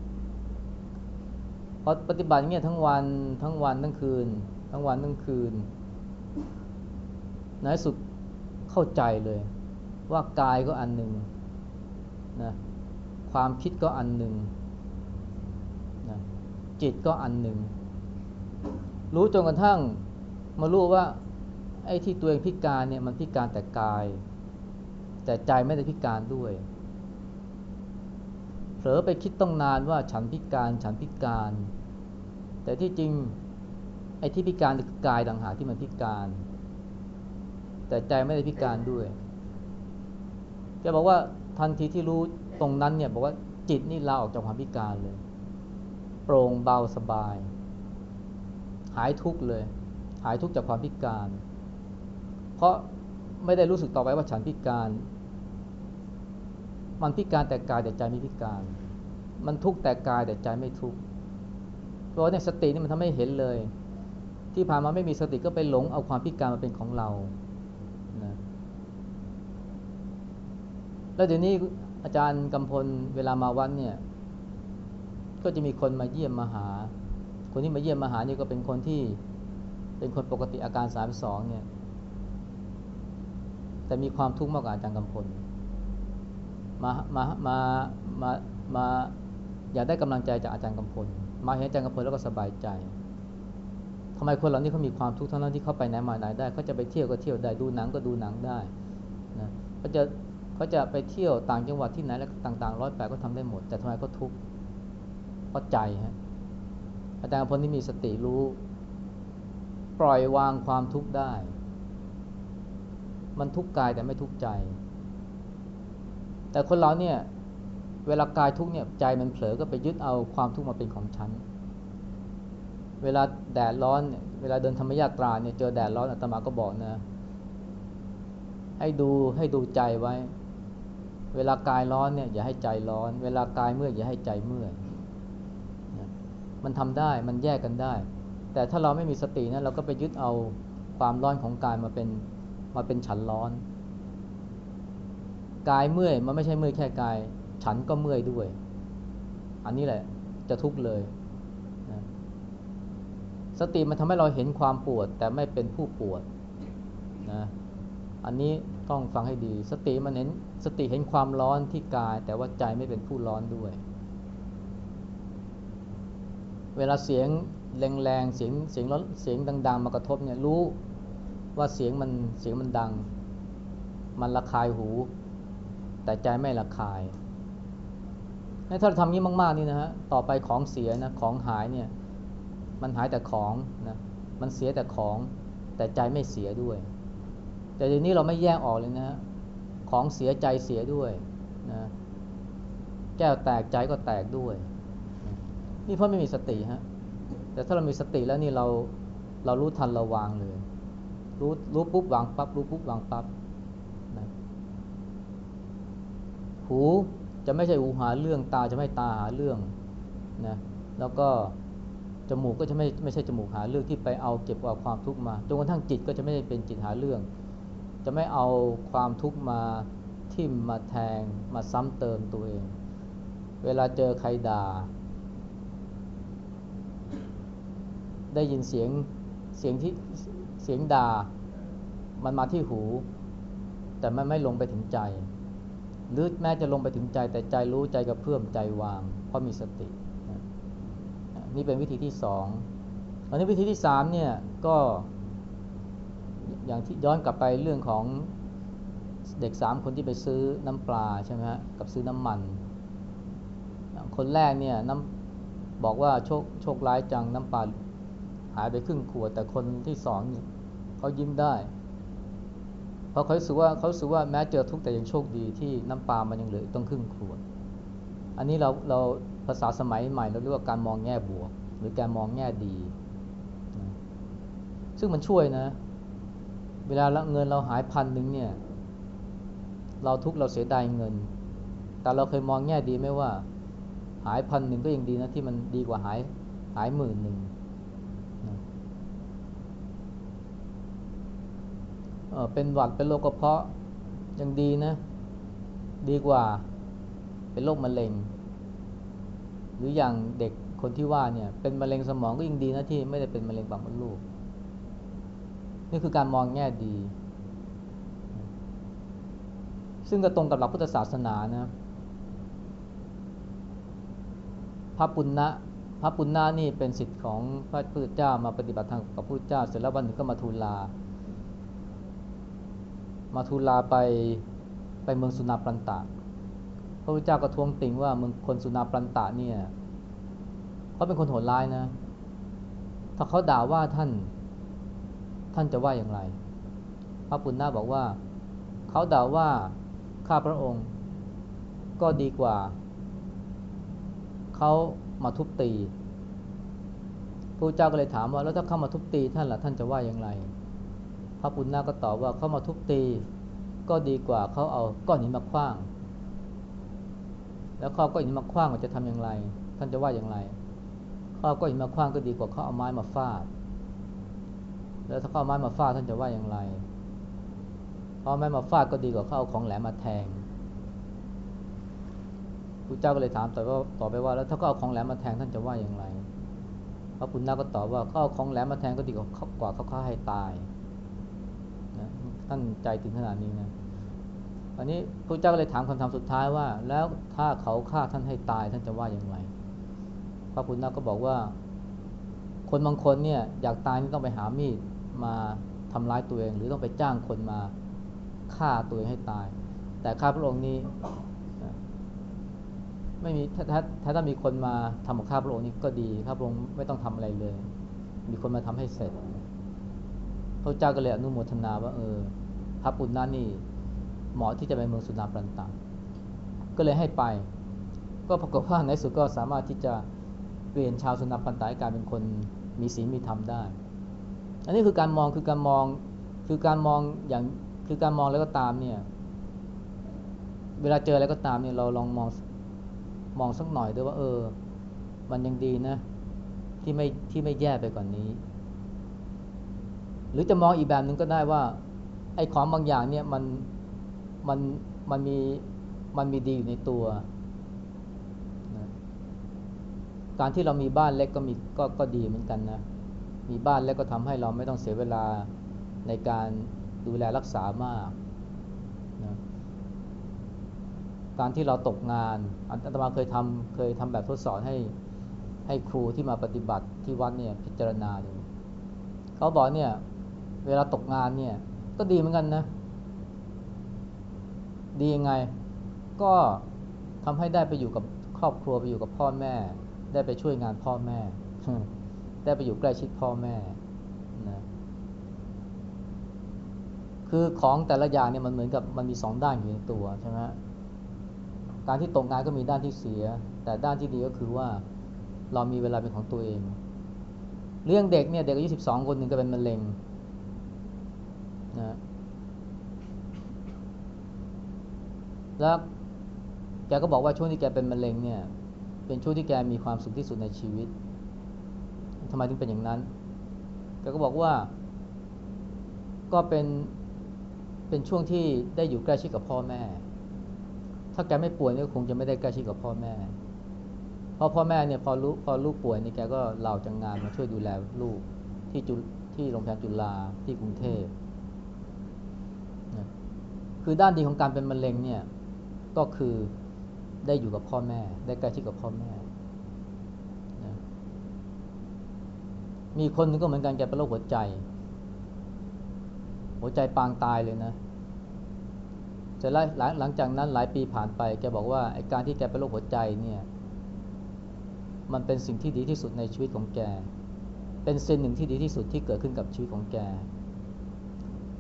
พอปฏิบัติเงี้ยทั้งวันทั้งวันทั้งคืน ทั้งวันทั้งคืนในสุดเข้าใจเลย ว่ากายก็อันหนึ่งนะความคิดก็อันหนึ่งนะจิตก็อันหนึ่ง รู้จนกระทั่งมารู้ว่าไอ้ที่ตัวเองพิการเนี่ยมันพิการแต่กาย แต่ใจไม่ได้พิการด้วย ผลอไปคิดต้องนานว่าฉันพิการฉันพิการ แต่ที่จริงไอ้ที่พิการคือกายต่างหากที่มันพิการ แต่ใจไม่ได้พิการด้วยแกบอกว่าทันทีที่รู้ตรงนั้นเนี่ยบอกว่าจิตนี่ลาออกจากความพิการเลย โปร่งเบาสบาย หายทุกข์เลย หายทุกข์จากความพิการ เพราะไม่ได้รู้สึกต่อไปว่าฉันพิการ มันพิการแต่กายแต่ใจไม่พิการ มันทุกข์แต่กายแต่ใจไม่ทุกข์เพราะในสตินี่มันทำให้เห็นเลย ที่ผ่านมาไม่มีสติก็ไปหลงเอาความพิการมาเป็นของเรานะแล้วเดี๋ยวนี้อาจารย์กำพลเวลามาวันเนี่ย ก็จะมีคนมาเยี่ยมมาหา คนที่มาเยี่ยมมาหานี่ก็เป็นคนที่ เป็นคนปกติอาการสามสองเนี่ย แต่มีความทุกข์มากกว่าอาจารย์กำพล มามามามามาอยากได้กำลังใจจากอาจารย์กำพล มาเห็นอาจารย์กำพลแล้วก็สบายใจทำไมคนเหล่านี้เขามีความทุกข์ทั้งนั้นที่เขาไปไหนมาไหนได้เขาจะไปเที่ยวก็เที่ยวได้ดูหนังก็ดูหนังได้นะเขาจะเขาจะไปเที่ยวต่างจังหวัดที่ไหนแล้วต่างๆร้อยแปดก็ทำได้หมด แต่ทำไมเขาทุกข์เพราะใจฮะอาจารย์กำพลที่มีสติรู้ ปล่อยวางความทุกข์ได้ มันทุกข์กายแต่ไม่ทุกข์ใจ แต่คนเราเนี่ยเวลากายทุกเนี่ยใจมันเผลอก็ไปยึดเอาความทุกข์มาเป็นของฉัน เวลาแดดร้อนเนี่ยเวลาเดินธรรมยาตราเนี่ยเจอแดดร้อนอาตมาก็บอกนะ ให้ดูให้ดูใจไว้ เวลากายร้อนเนี่ยอย่าให้ใจร้อน เวลากายเมื่อยอย่าให้ใจเมื่อยมันทำได้มันแยกกันได้ แต่ถ้าเราไม่มีสตินะเราก็ไปยึดเอาความร้อนของกายมาเป็นมาเป็นฉันร้อน กายเมื่อยมันไม่ใช่เมื่อยแค่กาย ฉันก็เมื่อยด้วย อันนี้แหละจะทุกข์เลยนะสติมันทำให้เราเห็นความปวด แต่ไม่เป็นผู้ปวดนะอันนี้ต้องฟังให้ดี สติมันเห็นสติเห็นความร้อนที่กาย แต่ว่าใจไม่เป็นผู้ร้อนด้วย เวลาเสียงแรงๆเสียงเสียงร้อนเสียงดัง ๆ มากระทบเนี่ยรู้ว่าเสียงมันเสียงมันดัง มันระคายหู แต่ใจไม่ระคายถ้าเราทำนี้มากๆนี่นะฮะ ต่อไปของเสียนะ ของหายเนี่ย มันหายแต่ของนะ มันเสียแต่ของ แต่ใจไม่เสียด้วย แต่เดี๋ยวนี้เราไม่แยกออกเลยนะของเสียใจเสียด้วยนะ แก้วแตกใจก็แตกด้วย นี่เพราะไม่มีสติฮะ แต่ถ้าเรามีสติแล้วนี่เราเรารู้ทันราวางเลย รู้รู้ปุ๊บวางปับ๊บรู้ปุ๊บวางปับ๊บนะ หูจะไม่ใช่หูหาเรื่องตาจะไม่ตาหาเรื่องนะแล้วก็จมูกก็จะไม่ไม่ใช่จมูกหาเรื่องที่ไปเอาเก็บเอาความทุกข์มาจนกระทั่งจิตก็จะไม่ได้เป็นจิตหาเรื่อง จะไม่เอาความทุกข์มาทิ่มมาแทงมาซ้ำเติมตัวเอง เวลาเจอใครด่า ได้ยินเสียงเสียงที่เสียงด่ามันมาที่หู แต่มันไม่ลงไปถึงใจ หรือแม้จะลงไปถึงใจแต่ใจรู้ใจกับเพื่อมใจวาง เพราะมีสตินี่เป็นวิธีที่สองอันนี้วิธีที่สามเนี่ยก็อย่างที่ย้อนกลับไปเรื่องของเด็กสามคนที่ไปซื้อน้ำปลาใช่ไหมฮะกับซื้อน้ำมัน คนแรกเนี่ยน้ำบอกว่าโชคโชคร้ายจังน้ำปลาหายไปครึ่งขวด แต่คนที่สองเนี่ยเขายิ้มได้ เพราะเขาสึกว่าเขาสึกว่าแม้เจอทุกข์แต่ยังโชคดีที่น้ำปลามันยังเหลือต้องครึ่งขวดอันนี้เราเราภาษาสมัยใหม่เราเรียกว่าการมองแง่บวก หรือการมองแง่ดี ซึ่งมันช่วยนะ เวลาเงินเราหายพันหนึ่งเนี่ย เราทุกเราเสียดายเงิน แต่เราเคยมองแง่ดีไหมว่า หายพันหนึ่งก็ยังดีนะที่มันดีกว่าหายหายหมื่นหนึ่ง เป็นหวัดเป็นโรคกระเพาะยังดีนะ ดีกว่าเป็นโรคมะเร็ง หรืออย่างเด็กคนที่ว่าเนี่ย เป็นมะเร็งสมองก็ยิ่งดีนะที่ไม่ได้เป็นมะเร็งปากมดลูก นี่คือการมองแง่ดี ซึ่งก็ตรงกับหลักพุทธศาสนานะพระปุณณะพระปุณณะนี่เป็นสิทธิ์ของพระพุทธเจ้ามาปฏิบัติธรรมกับพระพุทธเจ้า เสร็จแล้ววันหนึ่งก็มาทูลลา มาทูลาไปไปเมืองสุนาปันตะพระพุทธเจ้าก็ทวงติงว่าเมืองคนสุนาปันตะเนี่ยเขาเป็นคนโหดร้ายนะ ถ้าเขาด่าว่าท่านท่านจะว่าอย่างไร พระปุณณะบอกว่า เขาด่าว่าข้าพระองค์ก็ดีกว่า เขามาทุบตีพระเจ้าก็เลยถามว่าแล้วถ้าเขามาทุบตีท่านล่ะท่านจะว่าอย่างไร พระปุณณะก็ตอบว่าเขามาทุบตี ก็ดีกว่าเขาเอาก้อนหินมาคว้าง แล้วเขาก้อนหินมาคว้างจะทำอย่างไร ท่านจะว่าอย่างไรเขาก้อนหินมาคว้างก็ดีกว่าเขาเอาไม้มาฟาด แล้วถ้าเขาเอาไม้มาฟาดท่านจะว่าอย่างไรเขาไม้มาฟาดก็ดีกว่าเขาเอาของแหลมมาแทงพระเจ้าก็เลยถามต่อว่าต่อไปว่าแล้วถ้าเขาเอาของแหลมมาแทงท่านจะว่าอย่างไรพระปุณณะก็ตอบว่าเขาเอาของแหลมมาแทงก็ดีกว่าเขากว่าเขาฆ่าให้ตาย ท่านใจถึงขนาดนี้นะอันนี้พระเจ้าก็เลยถามคำถามสุดท้ายว่า แล้วถ้าเขาฆ่าท่านให้ตายท่านจะว่าอย่างไร พระพุทธเจ้าก็บอกว่า คนบางคนเนี่ยอยากตายนี่ต้องไปหามีดมาทำร้ายตัวเอง หรือต้องไปจ้างคนมาฆ่าตัวเองให้ตาย แต่ข้าพระองค์นี้ไม่มีถ้าถ้าถ้ามีคนมาทำกับข้าพระองค์นี้ก็ดีข้าพระองค์ไม่ต้องทำอะไรเลย มีคนมาทำให้เสร็จพระเจ้าก็เลยอนุโมทนาว่าเออ พระปุณณะนี่เหมาะที่จะไปเมืองสุนาปรันตังก็เลยให้ไป ก็ปรากฏว่าในสุดก็สามารถที่จะเปลี่ยนชาวสุนาปันตาให้กลายเป็นคนมีศีลมีธรรมได้ อันนี้คือการมองคือการมองคือการมองอย่างคือการมองแล้วก็ตามเนี่ยเวลาเจออะไรก็ตามเนี่ยเราลองมองมองสักหน่อยด้วยว่า เออ มันยังดีนะ ที่ไม่ที่ไม่แย่ไปกว่านนี้ หรือจะมองอีกแบบหนึ่งก็ได้ว่า ไอ้ของบางอย่างเนี่ยมันมันมันมีมันมีดีอยู่ในตัวนะการที่เรามีบ้านเล็กก็มีก็ก็ดีเหมือนกันนะ มีบ้านเล็กก็ทำให้เราไม่ต้องเสียเวลาในการดูแลรักษามากนะการที่เราตกงานอัตมาเคยทำเคยทำแบบทดสอบให้ให้ครูที่มาปฏิบัติที่วัดเนี่ยพิจารณาดูเขาบอกเนี่ยเวลาตกงานเนี่ย ก็ดีเหมือนกันนะ ดียังไง ก็ทำให้ได้ไปอยู่กับครอบครัวไปอยู่กับพ่อแม่ ได้ไปช่วยงานพ่อแม่ ได้ไปอยู่ใกล้ชิดพ่อแม่นะคือของแต่ละอย่างเนี่ยมันเหมือนกับมันมีสองด้านอยู่ในตัวใช่ไหมการที่ตกงานก็มีด้านที่เสีย แต่ด้านที่ดีก็คือว่าเรามีเวลาเป็นของตัวเอง เรื่องเด็กเนี่ยเด็กอายุสิบสองคนหนึ่งก็เป็นมะเร็ง นะแล้วแกก็บอกว่าช่วงที่แกเป็นมะเร็งเนี่ย เป็นช่วงที่แกมีความสุขที่สุดในชีวิตทำไมถึงเป็นอย่างนั้นแกก็บอกว่า ก็เป็นเป็นช่วงที่ได้อยู่ใกล้ชิดกับพ่อแม่ ถ้าแกไม่ป่วยนี่คงจะไม่ได้ใกล้ชิดกับพ่อแม่เพราะพ่อแม่เนี่ยพอรู้พอลูกป่วยนี่แกก็เหล่าจังงานมาช่วยดูแลลูกที่จุที่โรงพยาบาลจุฬาที่กรุงเทพ คือด้านดีของการเป็นมะเร็งเนี่ย ก็คือได้อยู่กับพ่อแม่ ได้ใกล้ชิดกับพ่อแม่มีคนนึงก็เหมือนกันแกเป็นโรคหัวใจ หัวใจปางตายเลยนะเสร็จแล้วหลังจากนั้นหลายปีผ่านไป แกบอกว่าไอ้การที่แกเป็นโรคหัวใจเนี่ย มันเป็นสิ่งที่ดีที่สุดในชีวิตของแก เป็นสิ่งหนึ่งที่ดีที่สุดที่เกิดขึ้นกับชีวิตของแก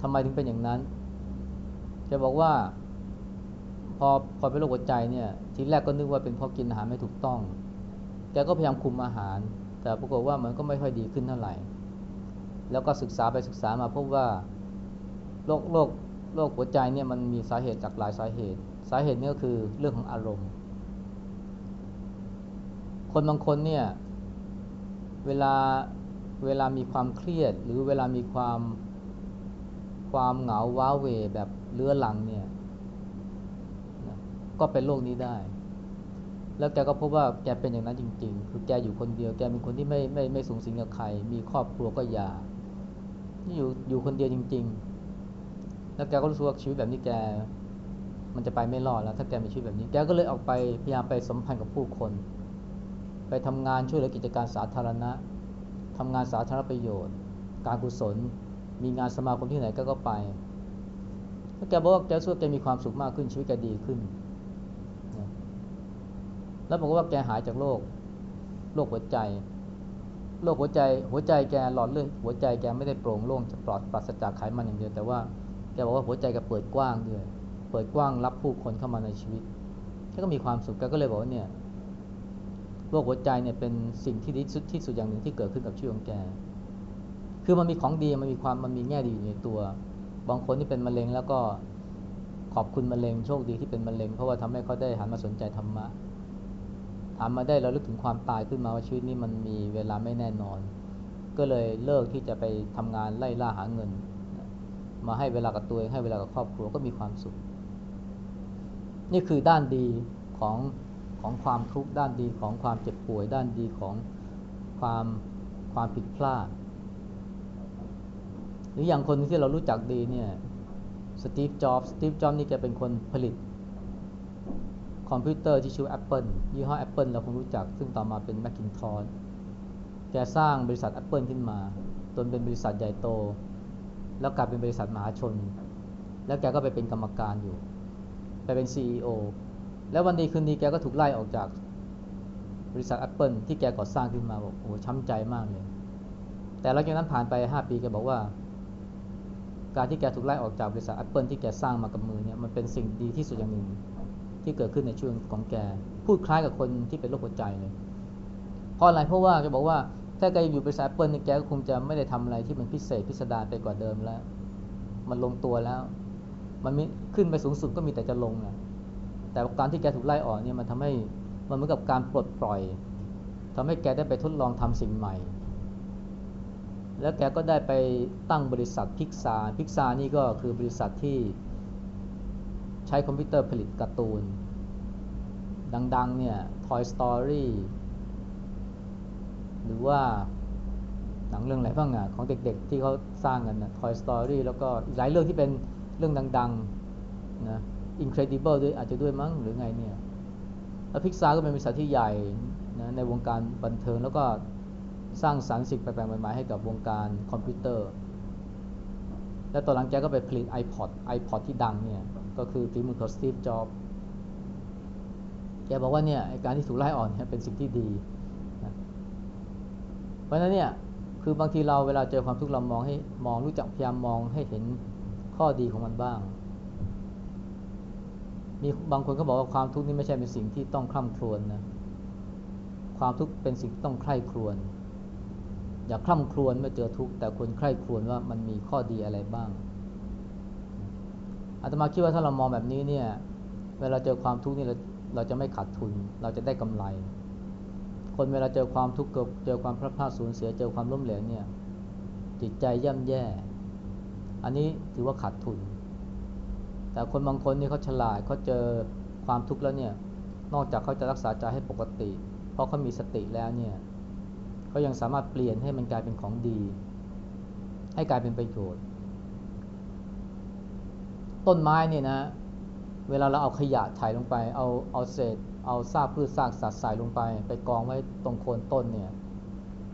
ทำไมถึงเป็นอย่างนั้น แกบอกว่า พอพอเป็นโรคหัวใจเนี่ย ทีแรกก็นึกว่าเป็นเพราะกินอาหารไม่ถูกต้อง แกก็พยายามคุมอาหาร แต่ปรากฏว่ามันก็ไม่ค่อยดีขึ้นเท่าไหร่ แล้วก็ศึกษาไปศึกษามาพบว่าโรคโรคโรคหัวใจเนี่ยมันมีสาเหตุจากหลายสาเหตุ สาเหตุนี้ก็คือเรื่องของอารมณ์ คนบางคนเนี่ยเวลาเวลามีความเครียดหรือเวลามีความ ความเหงาว้าเวแบบเลื้อหลังเนี่ยก็เป็นโรคนี้ได้ แล้วแกก็พบว่าแกเป็นอย่างนั้นจริง ๆ คือแกอยู่คนเดียว แกเป็นคนที่ไม่ไม่ไม่สูงสิงกับใคร มีครอบครัวก็ยานี่อยู่อยู่คนเดียวจริง ๆ แล้วแกก็รู้สึกว่าชีวิตแบบนี้แก มันจะไปไม่รอดแล้ว ถ้าแกมีชีวิตแบบนี้ แกก็เลยออกไปพยายามไปสัมพันธ์กับผู้คน ไปทำงานช่วยเหลือกิจการสาธารณะทำงานสาธารณประโยชน์ การกุศล มีงานสมาคมที่ไหนก็ก็ไปแล้วแกบอกว่าแกสู้แกมีความสุขมากขึ้นชีวิตแกดีขึ้นแล้วบอกว่าแกหายจากโรคโรคหัวใจโรคหัวใจหัวใจแกหลอดเลือดหัวใจแกไม่ได้โปร่งโล่งจะปลอดปราศจากไขมันอย่างเดียวแต่ว่าแกบอกว่าหัวใจแกเปิดกว้างด้วยเปิดกว้างรับผู้คนเข้ามาในชีวิตแกก็มีความสุขแกก็เลยบอกว่าเนี่ยโรคหัวใจเนี่ยเป็นสิ่งที่ดีสุดที่สุดอย่างหนึ่งที่เกิดขึ้นกับชีวิตของแก คือมันมีของดีมันมีความมันมีแง่ดีอยู่ในตัว บางคนที่เป็นมะเร็งแล้วก็ขอบคุณมะเร็งโชคดีที่เป็นมะเร็งเพราะว่าทำให้เขาได้หันมาสนใจธรรมะถามมาได้เราลึกถึงความตายขึ้นมาว่าชีวิตนี้มันมีเวลาไม่แน่นอน ก็เลยเลิกที่จะไปทำงานไล่ล่าหาเงิน มาให้เวลากับตัวเองให้เวลากับครอบครัวก็มีความสุข นี่คือด้านดีของของความทุกข์ด้านดีของความเจ็บป่วยด้านดีของความความผิดพลาด หรืออย่างคนที่เรารู้จักดีเนี่ยสตีฟจ็อบส์สตีฟจ็อบส์นี่แกเป็นคนผลิต คอมพิวเตอร์ที่ชื่อ Apple ยี่ห้อ Apple เราคงรู้จัก ซึ่งต่อมาเป็น Macintosh แกสร้างบริษัท Apple ขึ้นมาจนเป็นบริษัทใหญ่โต แล้วกลายเป็นบริษัทมหาชน แล้วแกก็ไปเป็นกรรมการอยู่ ไปเป็น CEO แล้ววันดีคืนดีแกก็ถูกไล่ออกจากบริษัท Apple ที่แกก่อสร้างขึ้นมาบอกโอ้ช้ำใจมากเลย แต่หลังจากนั้นผ่านไป 5 ปีแกบอกว่า การที่แกถูกไล่ออกจากบริษัท Apple ที่แกสร้างมากับมือเนี่ยมันเป็นสิ่งดีที่สุดอย่างหนึ่ง ที่เกิดขึ้นในช่วงของแก พูดคล้ายกับคนที่เป็นโรคหัวใจเลย เพราะอะไรเพราะว่าจะบอกว่าถ้าแกอยู่บริษัทเปิลเนี่ยแกก็คงจะไม่ได้ทำอะไรที่มันพิเศษพิสดารไปกว่าเดิมแล้ว มันลงตัวแล้ว มันมีขึ้นไปสูงสุดก็มีแต่จะลงนะแต่การที่แกถูกไล่ออกเนี่ยมันทำให้มันเหมือนกับการปลดปล่อยทำให้แกได้ไปทดลองทำสิ่งใหม่ แล้วแกก็ได้ไปตั้งบริษัทพิกซาพิกซานี่ก็คือบริษัทที่ใช้คอมพิวเตอร์ผลิตการ์ตูน ดังๆ เนี่ย Toy Story หรือว่าหนังเรื่องอะไรบ้างอะของเด็กๆที่เขาสร้างกันนะ Toy Story แล้วก็หลายเรื่องที่เป็นเรื่องดังๆนะ Incredible ด้วยอาจจะด้วยมั้งหรือไงเนี่ยแล้วพิกซาก็เป็นบริษัทที่ใหญ่นะในวงการบันเทิงแล้วก็ สร้างสรรค์สิ่งแปลกๆใหม่ๆให้กับวงการคอมพิวเตอร์ และตอนหลังแกก็ไปผลิต iPod iPod ที่ดังเนี่ยก็คือฝีมือของสตีฟจ็อบส์แกบอกว่าเนี่ยการที่ถูกไล่ออกเนี่ยเป็นสิ่งที่ดีนะเพราะฉะนั้นเนี่ยคือบางทีเราเวลาเจอความทุกข์เรามองให้มองรู้จักพยายามมองให้เห็นข้อดีของมันบ้าง มีบางคนก็บอกว่าความทุกข์นี่ไม่ใช่เป็นสิ่งที่ต้องคร่ำครวญนะ ความทุกข์เป็นสิ่งที่ต้องใคร่ครวญ อย่าคร่ำครวญเมื่อเจอทุกข์แต่ควรใคร่ครวญว่ามันมีข้อดีอะไรบ้างอาตมาคิดว่าถ้าเรามองแบบนี้เนี่ยเวลาเจอความทุกข์นี่เราเราจะไม่ขาดทุน เราจะได้กำไร คนเวลาเจอความทุกข์เจอความพลาดพลาดสูญเสียเจอความล้มเหลวเนี่ยจิตใจย่ำแย่ อันนี้ถือว่าขาดทุน แต่คนบางคนนี่เขาฉลาดเขาเจอความทุกข์แล้วเนี่ยนอกจากเขาจะรักษาใจให้ปกติ เพราะเขามีสติแล้วเนี่ย เขายังสามารถเปลี่ยนให้มันกลายเป็นของดี ให้กลายเป็นประโยชน์ ต้นไม้เนี่ยนะ เวลาเราเอาขยะถ่ายลงไป เอาเอาเศษ เอาซากพืชซากสัตว์ใส่ลงไป ไปกองไว้ตรงโคนต้นเนี่ย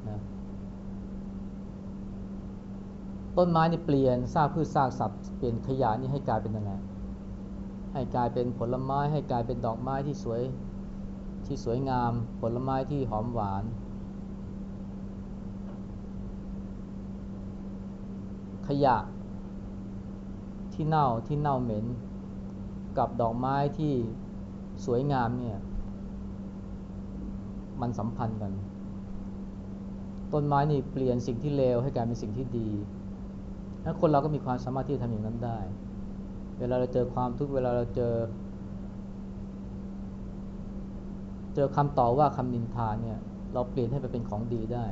นะต้นไม้นี่เปลี่ยนซากพืชซากสัตว์เปลี่ยนขยะนี่ให้กลายเป็นยังไงให้กลายเป็นผลไม้ให้กลายเป็นดอกไม้ที่สวยที่สวยงาม ผลไม้ที่หอมหวาน ขยะที่เน่าที่เน่าเหม็น กับดอกไม้ที่สวยงามเนี่ย มันสัมพันธ์กัน ต้นไม้นี่เปลี่ยนสิ่งที่เลวให้กลายเป็นสิ่งที่ดีแล้วคนเราก็มีความสามารถที่จะทำอย่างนั้นได้ เวลาเราเจอความทุกข์เวลาเราเจอ เจอคำต่อว่าคำนินทาเนี่ย เราเปลี่ยนให้ไปเป็นของดีได้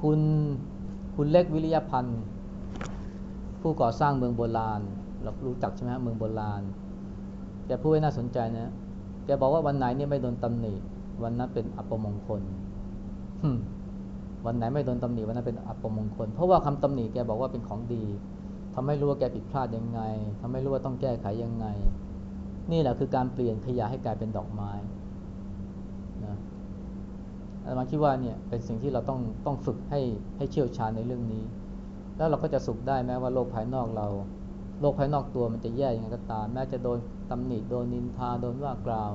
คุณ คุณเล็กวิริยพันธ์ผู้ก่อสร้างเมืองโบราณ เรารู้จักใช่ไหมฮะเมืองโบราณแกพูดไว้น่าสนใจนะแกบอกว่าวันไหนเนี่ยไม่โดนตำหนิวันนั้นเป็นอัปมงคลวันไหนไม่โดนตำหนิวันนั้นเป็นอัปมงคล เพราะว่าคำตำหนิแกบอกว่าเป็นของดีทำให้รู้ว่าแกผิดพลาดยังไงทำให้รู้ว่าต้องแก้ไขยังไง นี่แหละคือการเปลี่ยนขยะให้กลายเป็นดอกไม้ อาตมาคิดว่าเนี่ยเป็นสิ่งที่เราต้องต้องฝึกให้ให้เชี่ยวชาญในเรื่องนี้ แล้วเราก็จะสุขได้แม้ว่าโลกภายนอกเรา โลกภายนอกตัวมันจะแย่ยังไงก็ตาม แม้จะโดนตำหนิโดนนินทาโดนว่ากล่าว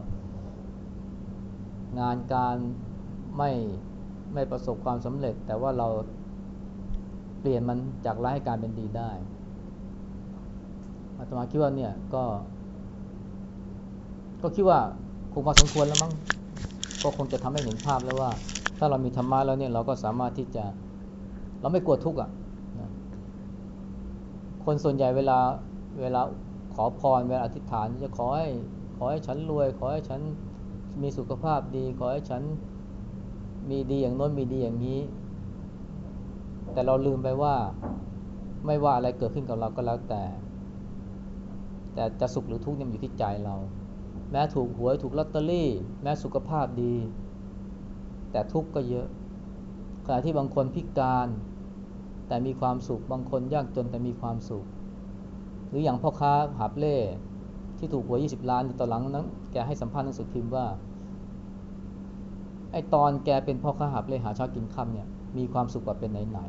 งานการไม่ไม่ประสบความสำเร็จ แต่ว่าเราเปลี่ยนมันจากร้ายให้การเป็นดีได้อาตมาคิดว่าเนี่ยก็ ก็คิดว่าคงพอสมควรแล้วมั้ง ก็คงจะทำให้เห็นภาพแล้วว่า ถ้าเรามีธรรมะแล้วเนี่ยเราก็สามารถที่จะ เราไม่กลัวทุกข์อะนะคนส่วนใหญ่เวลาเวลาขอพรเวลาอธิษฐานจะขอให้ขอให้ฉันรวย ขอให้ฉันมีสุขภาพดี ขอให้ฉันมีดีอย่างโน้นมีดีอย่างนี้ แต่เราลืมไปว่าไม่ว่าอะไรเกิดขึ้นกับเราก็แล้วแต่ แต่จะสุขหรือทุกข์เนี่ยอยู่ที่ใจเรา แม้ถูกหวยถูกลอตเตอรี่ แม้สุขภาพดี แต่ทุกข์ก็เยอะขณะที่บางคนพิการ แต่มีความสุข บางคนยากจนแต่มีความสุข หรืออย่างพ่อค้าหาบเล่ที่ถูกหวย 20 ล้านตอนหลังนั้นแกให้สัมภาษณ์หนังสือพิมพ์ว่าไอตอนแกเป็นพ่อค้าหาบเล่หาเช้ากินค่ำเนี่ยมีความสุขกว่าเป็นไหน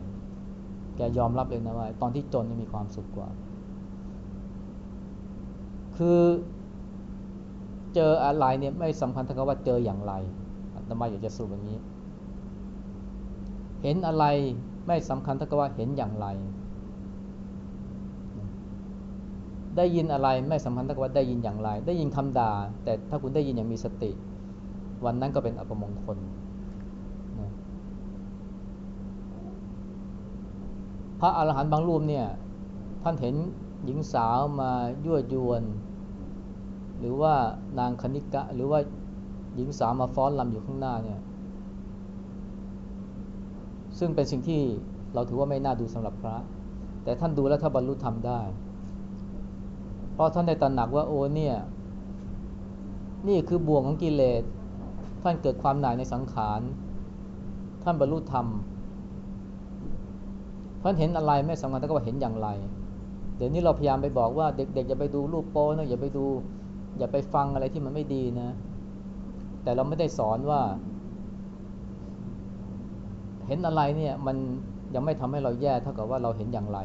ๆแกยอมรับเลยนะว่า ตอนที่จนมีความสุขกว่า คือ เจออะไรเนี่ยไม่สำคัญท่ากับว่าเจออย่างไรทำไมอยากจะสรุปอย่างนี้ เห็นอะไรไม่สำคัญท่ากับว่าเห็นอย่างไร ได้ยินอะไรไม่สำคัญท่ากับว่าได้ยินอย่างไร ได้ยินคำด่า แต่ถ้าคุณได้ยินอย่างมีสติ วันนั้นก็เป็นอภิมงคลพระอาหารหันต์บางรูปเนี่ยท่านเห็นหญิงสาวมายั่วยวน หรือว่านางคณิกะ หรือว่าหญิงสาวมาฟ้อนลำอยู่ข้างหน้าเนี่ยซึ่งเป็นสิ่งที่เราถือว่าไม่น่าดูสำหรับพระ แต่ท่านดูแล้วถ้าบรรลุธรรมได้ เพราะท่านได้ตระหนักว่าโอ้เนี่ย นี่คือบ่วงของกิเลส ท่านเกิดความหน่ายในสังขาร ท่านบรรลุธรรมท่านเห็นอะไรไม่สำคัญแต่ก็ว่าเห็นอย่างไร เดี๋ยวนี้เราพยายามไปบอกว่าเด็กๆอย่าไปดูรูปโป้นะอย่าไปดู อย่าไปฟังอะไรที่มันไม่ดีนะ แต่เราไม่ได้สอนว่า เห็นอะไรเนี่ยมันยังไม่ทำให้เราแย่เท่ากับว่าเราเห็นอย่างไร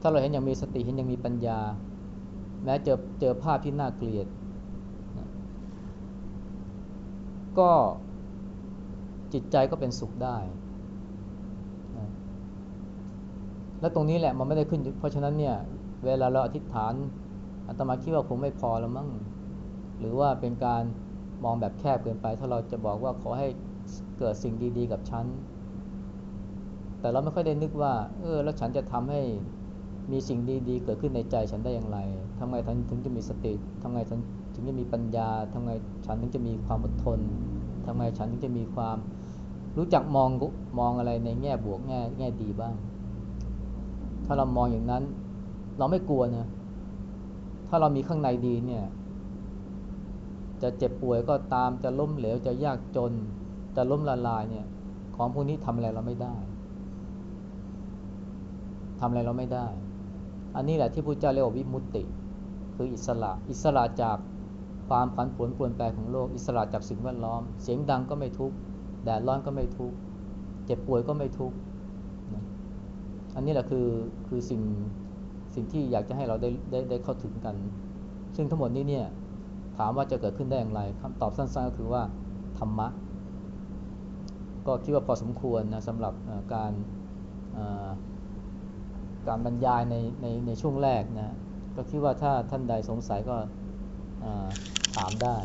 ถ้าเราเห็นอย่างมีสติเห็นอย่างมีปัญญา แม้เจอเจอภาพที่น่าเกลียด ก็จิตใจก็เป็นสุขได้ และตรงนี้แหละมันไม่ได้ขึ้น เพราะฉะนั้นเนี่ย เวลาเราอธิษฐาน อาตมาคิดว่าคงไม่พอแล้วมั้งหรือว่าเป็นการมองแบบแคบเกินไป ถ้าเราจะบอกว่าขอให้เกิดสิ่งดีๆกับฉัน แต่เราไม่ค่อยได้นึกว่า เออ แล้วฉันจะทำให้มีสิ่งดีๆ เกิดขึ้นในใจฉันได้อย่างไรทำไงฉันถึงจะมีสติทำไงฉันถึงจะมีปัญญาทำไงฉันถึงจะมีความอดทนทำไงฉันถึงจะมีความรู้จักมองมองอะไรในแง่บวกแง่แง่ดีบ้าง ถ้าเรามองอย่างนั้น เราไม่กลัวนะ ถ้าเรามีข้างในดีเนี่ย จะเจ็บป่วยก็ตามจะล้มเหลวจะยากจน จะล้มละลายเนี่ย ของพวกนี้ทำอะไรเราไม่ได้ทำอะไรเราไม่ได้ อันนี้แหละที่พระเจ้าเรียกว่าวิมุตติ คืออิสระ อิสระจากความผันผวนปรวนแปรของโลก อิสระจากสิ่งแวดล้อม เสียงดังก็ไม่ทุกข์ แดดร้อนก็ไม่ทุกข์ เจ็บป่วยก็ไม่ทุกข์ อันนี้แหละคือคือสิ่ง สิ่งที่อยากจะให้เราได้ได้ได้เข้าถึงกัน ซึ่งทั้งหมดนี้เนี่ยถามว่าจะเกิดขึ้นได้อย่างไรคำตอบสั้นๆก็คือว่าธรรมะ ก็คิดว่าพอสมควรนะสำหรับการการบรรยายในในในช่วงแรกนะก็คิดว่าถ้าท่านใดสงสัยก็ถามได้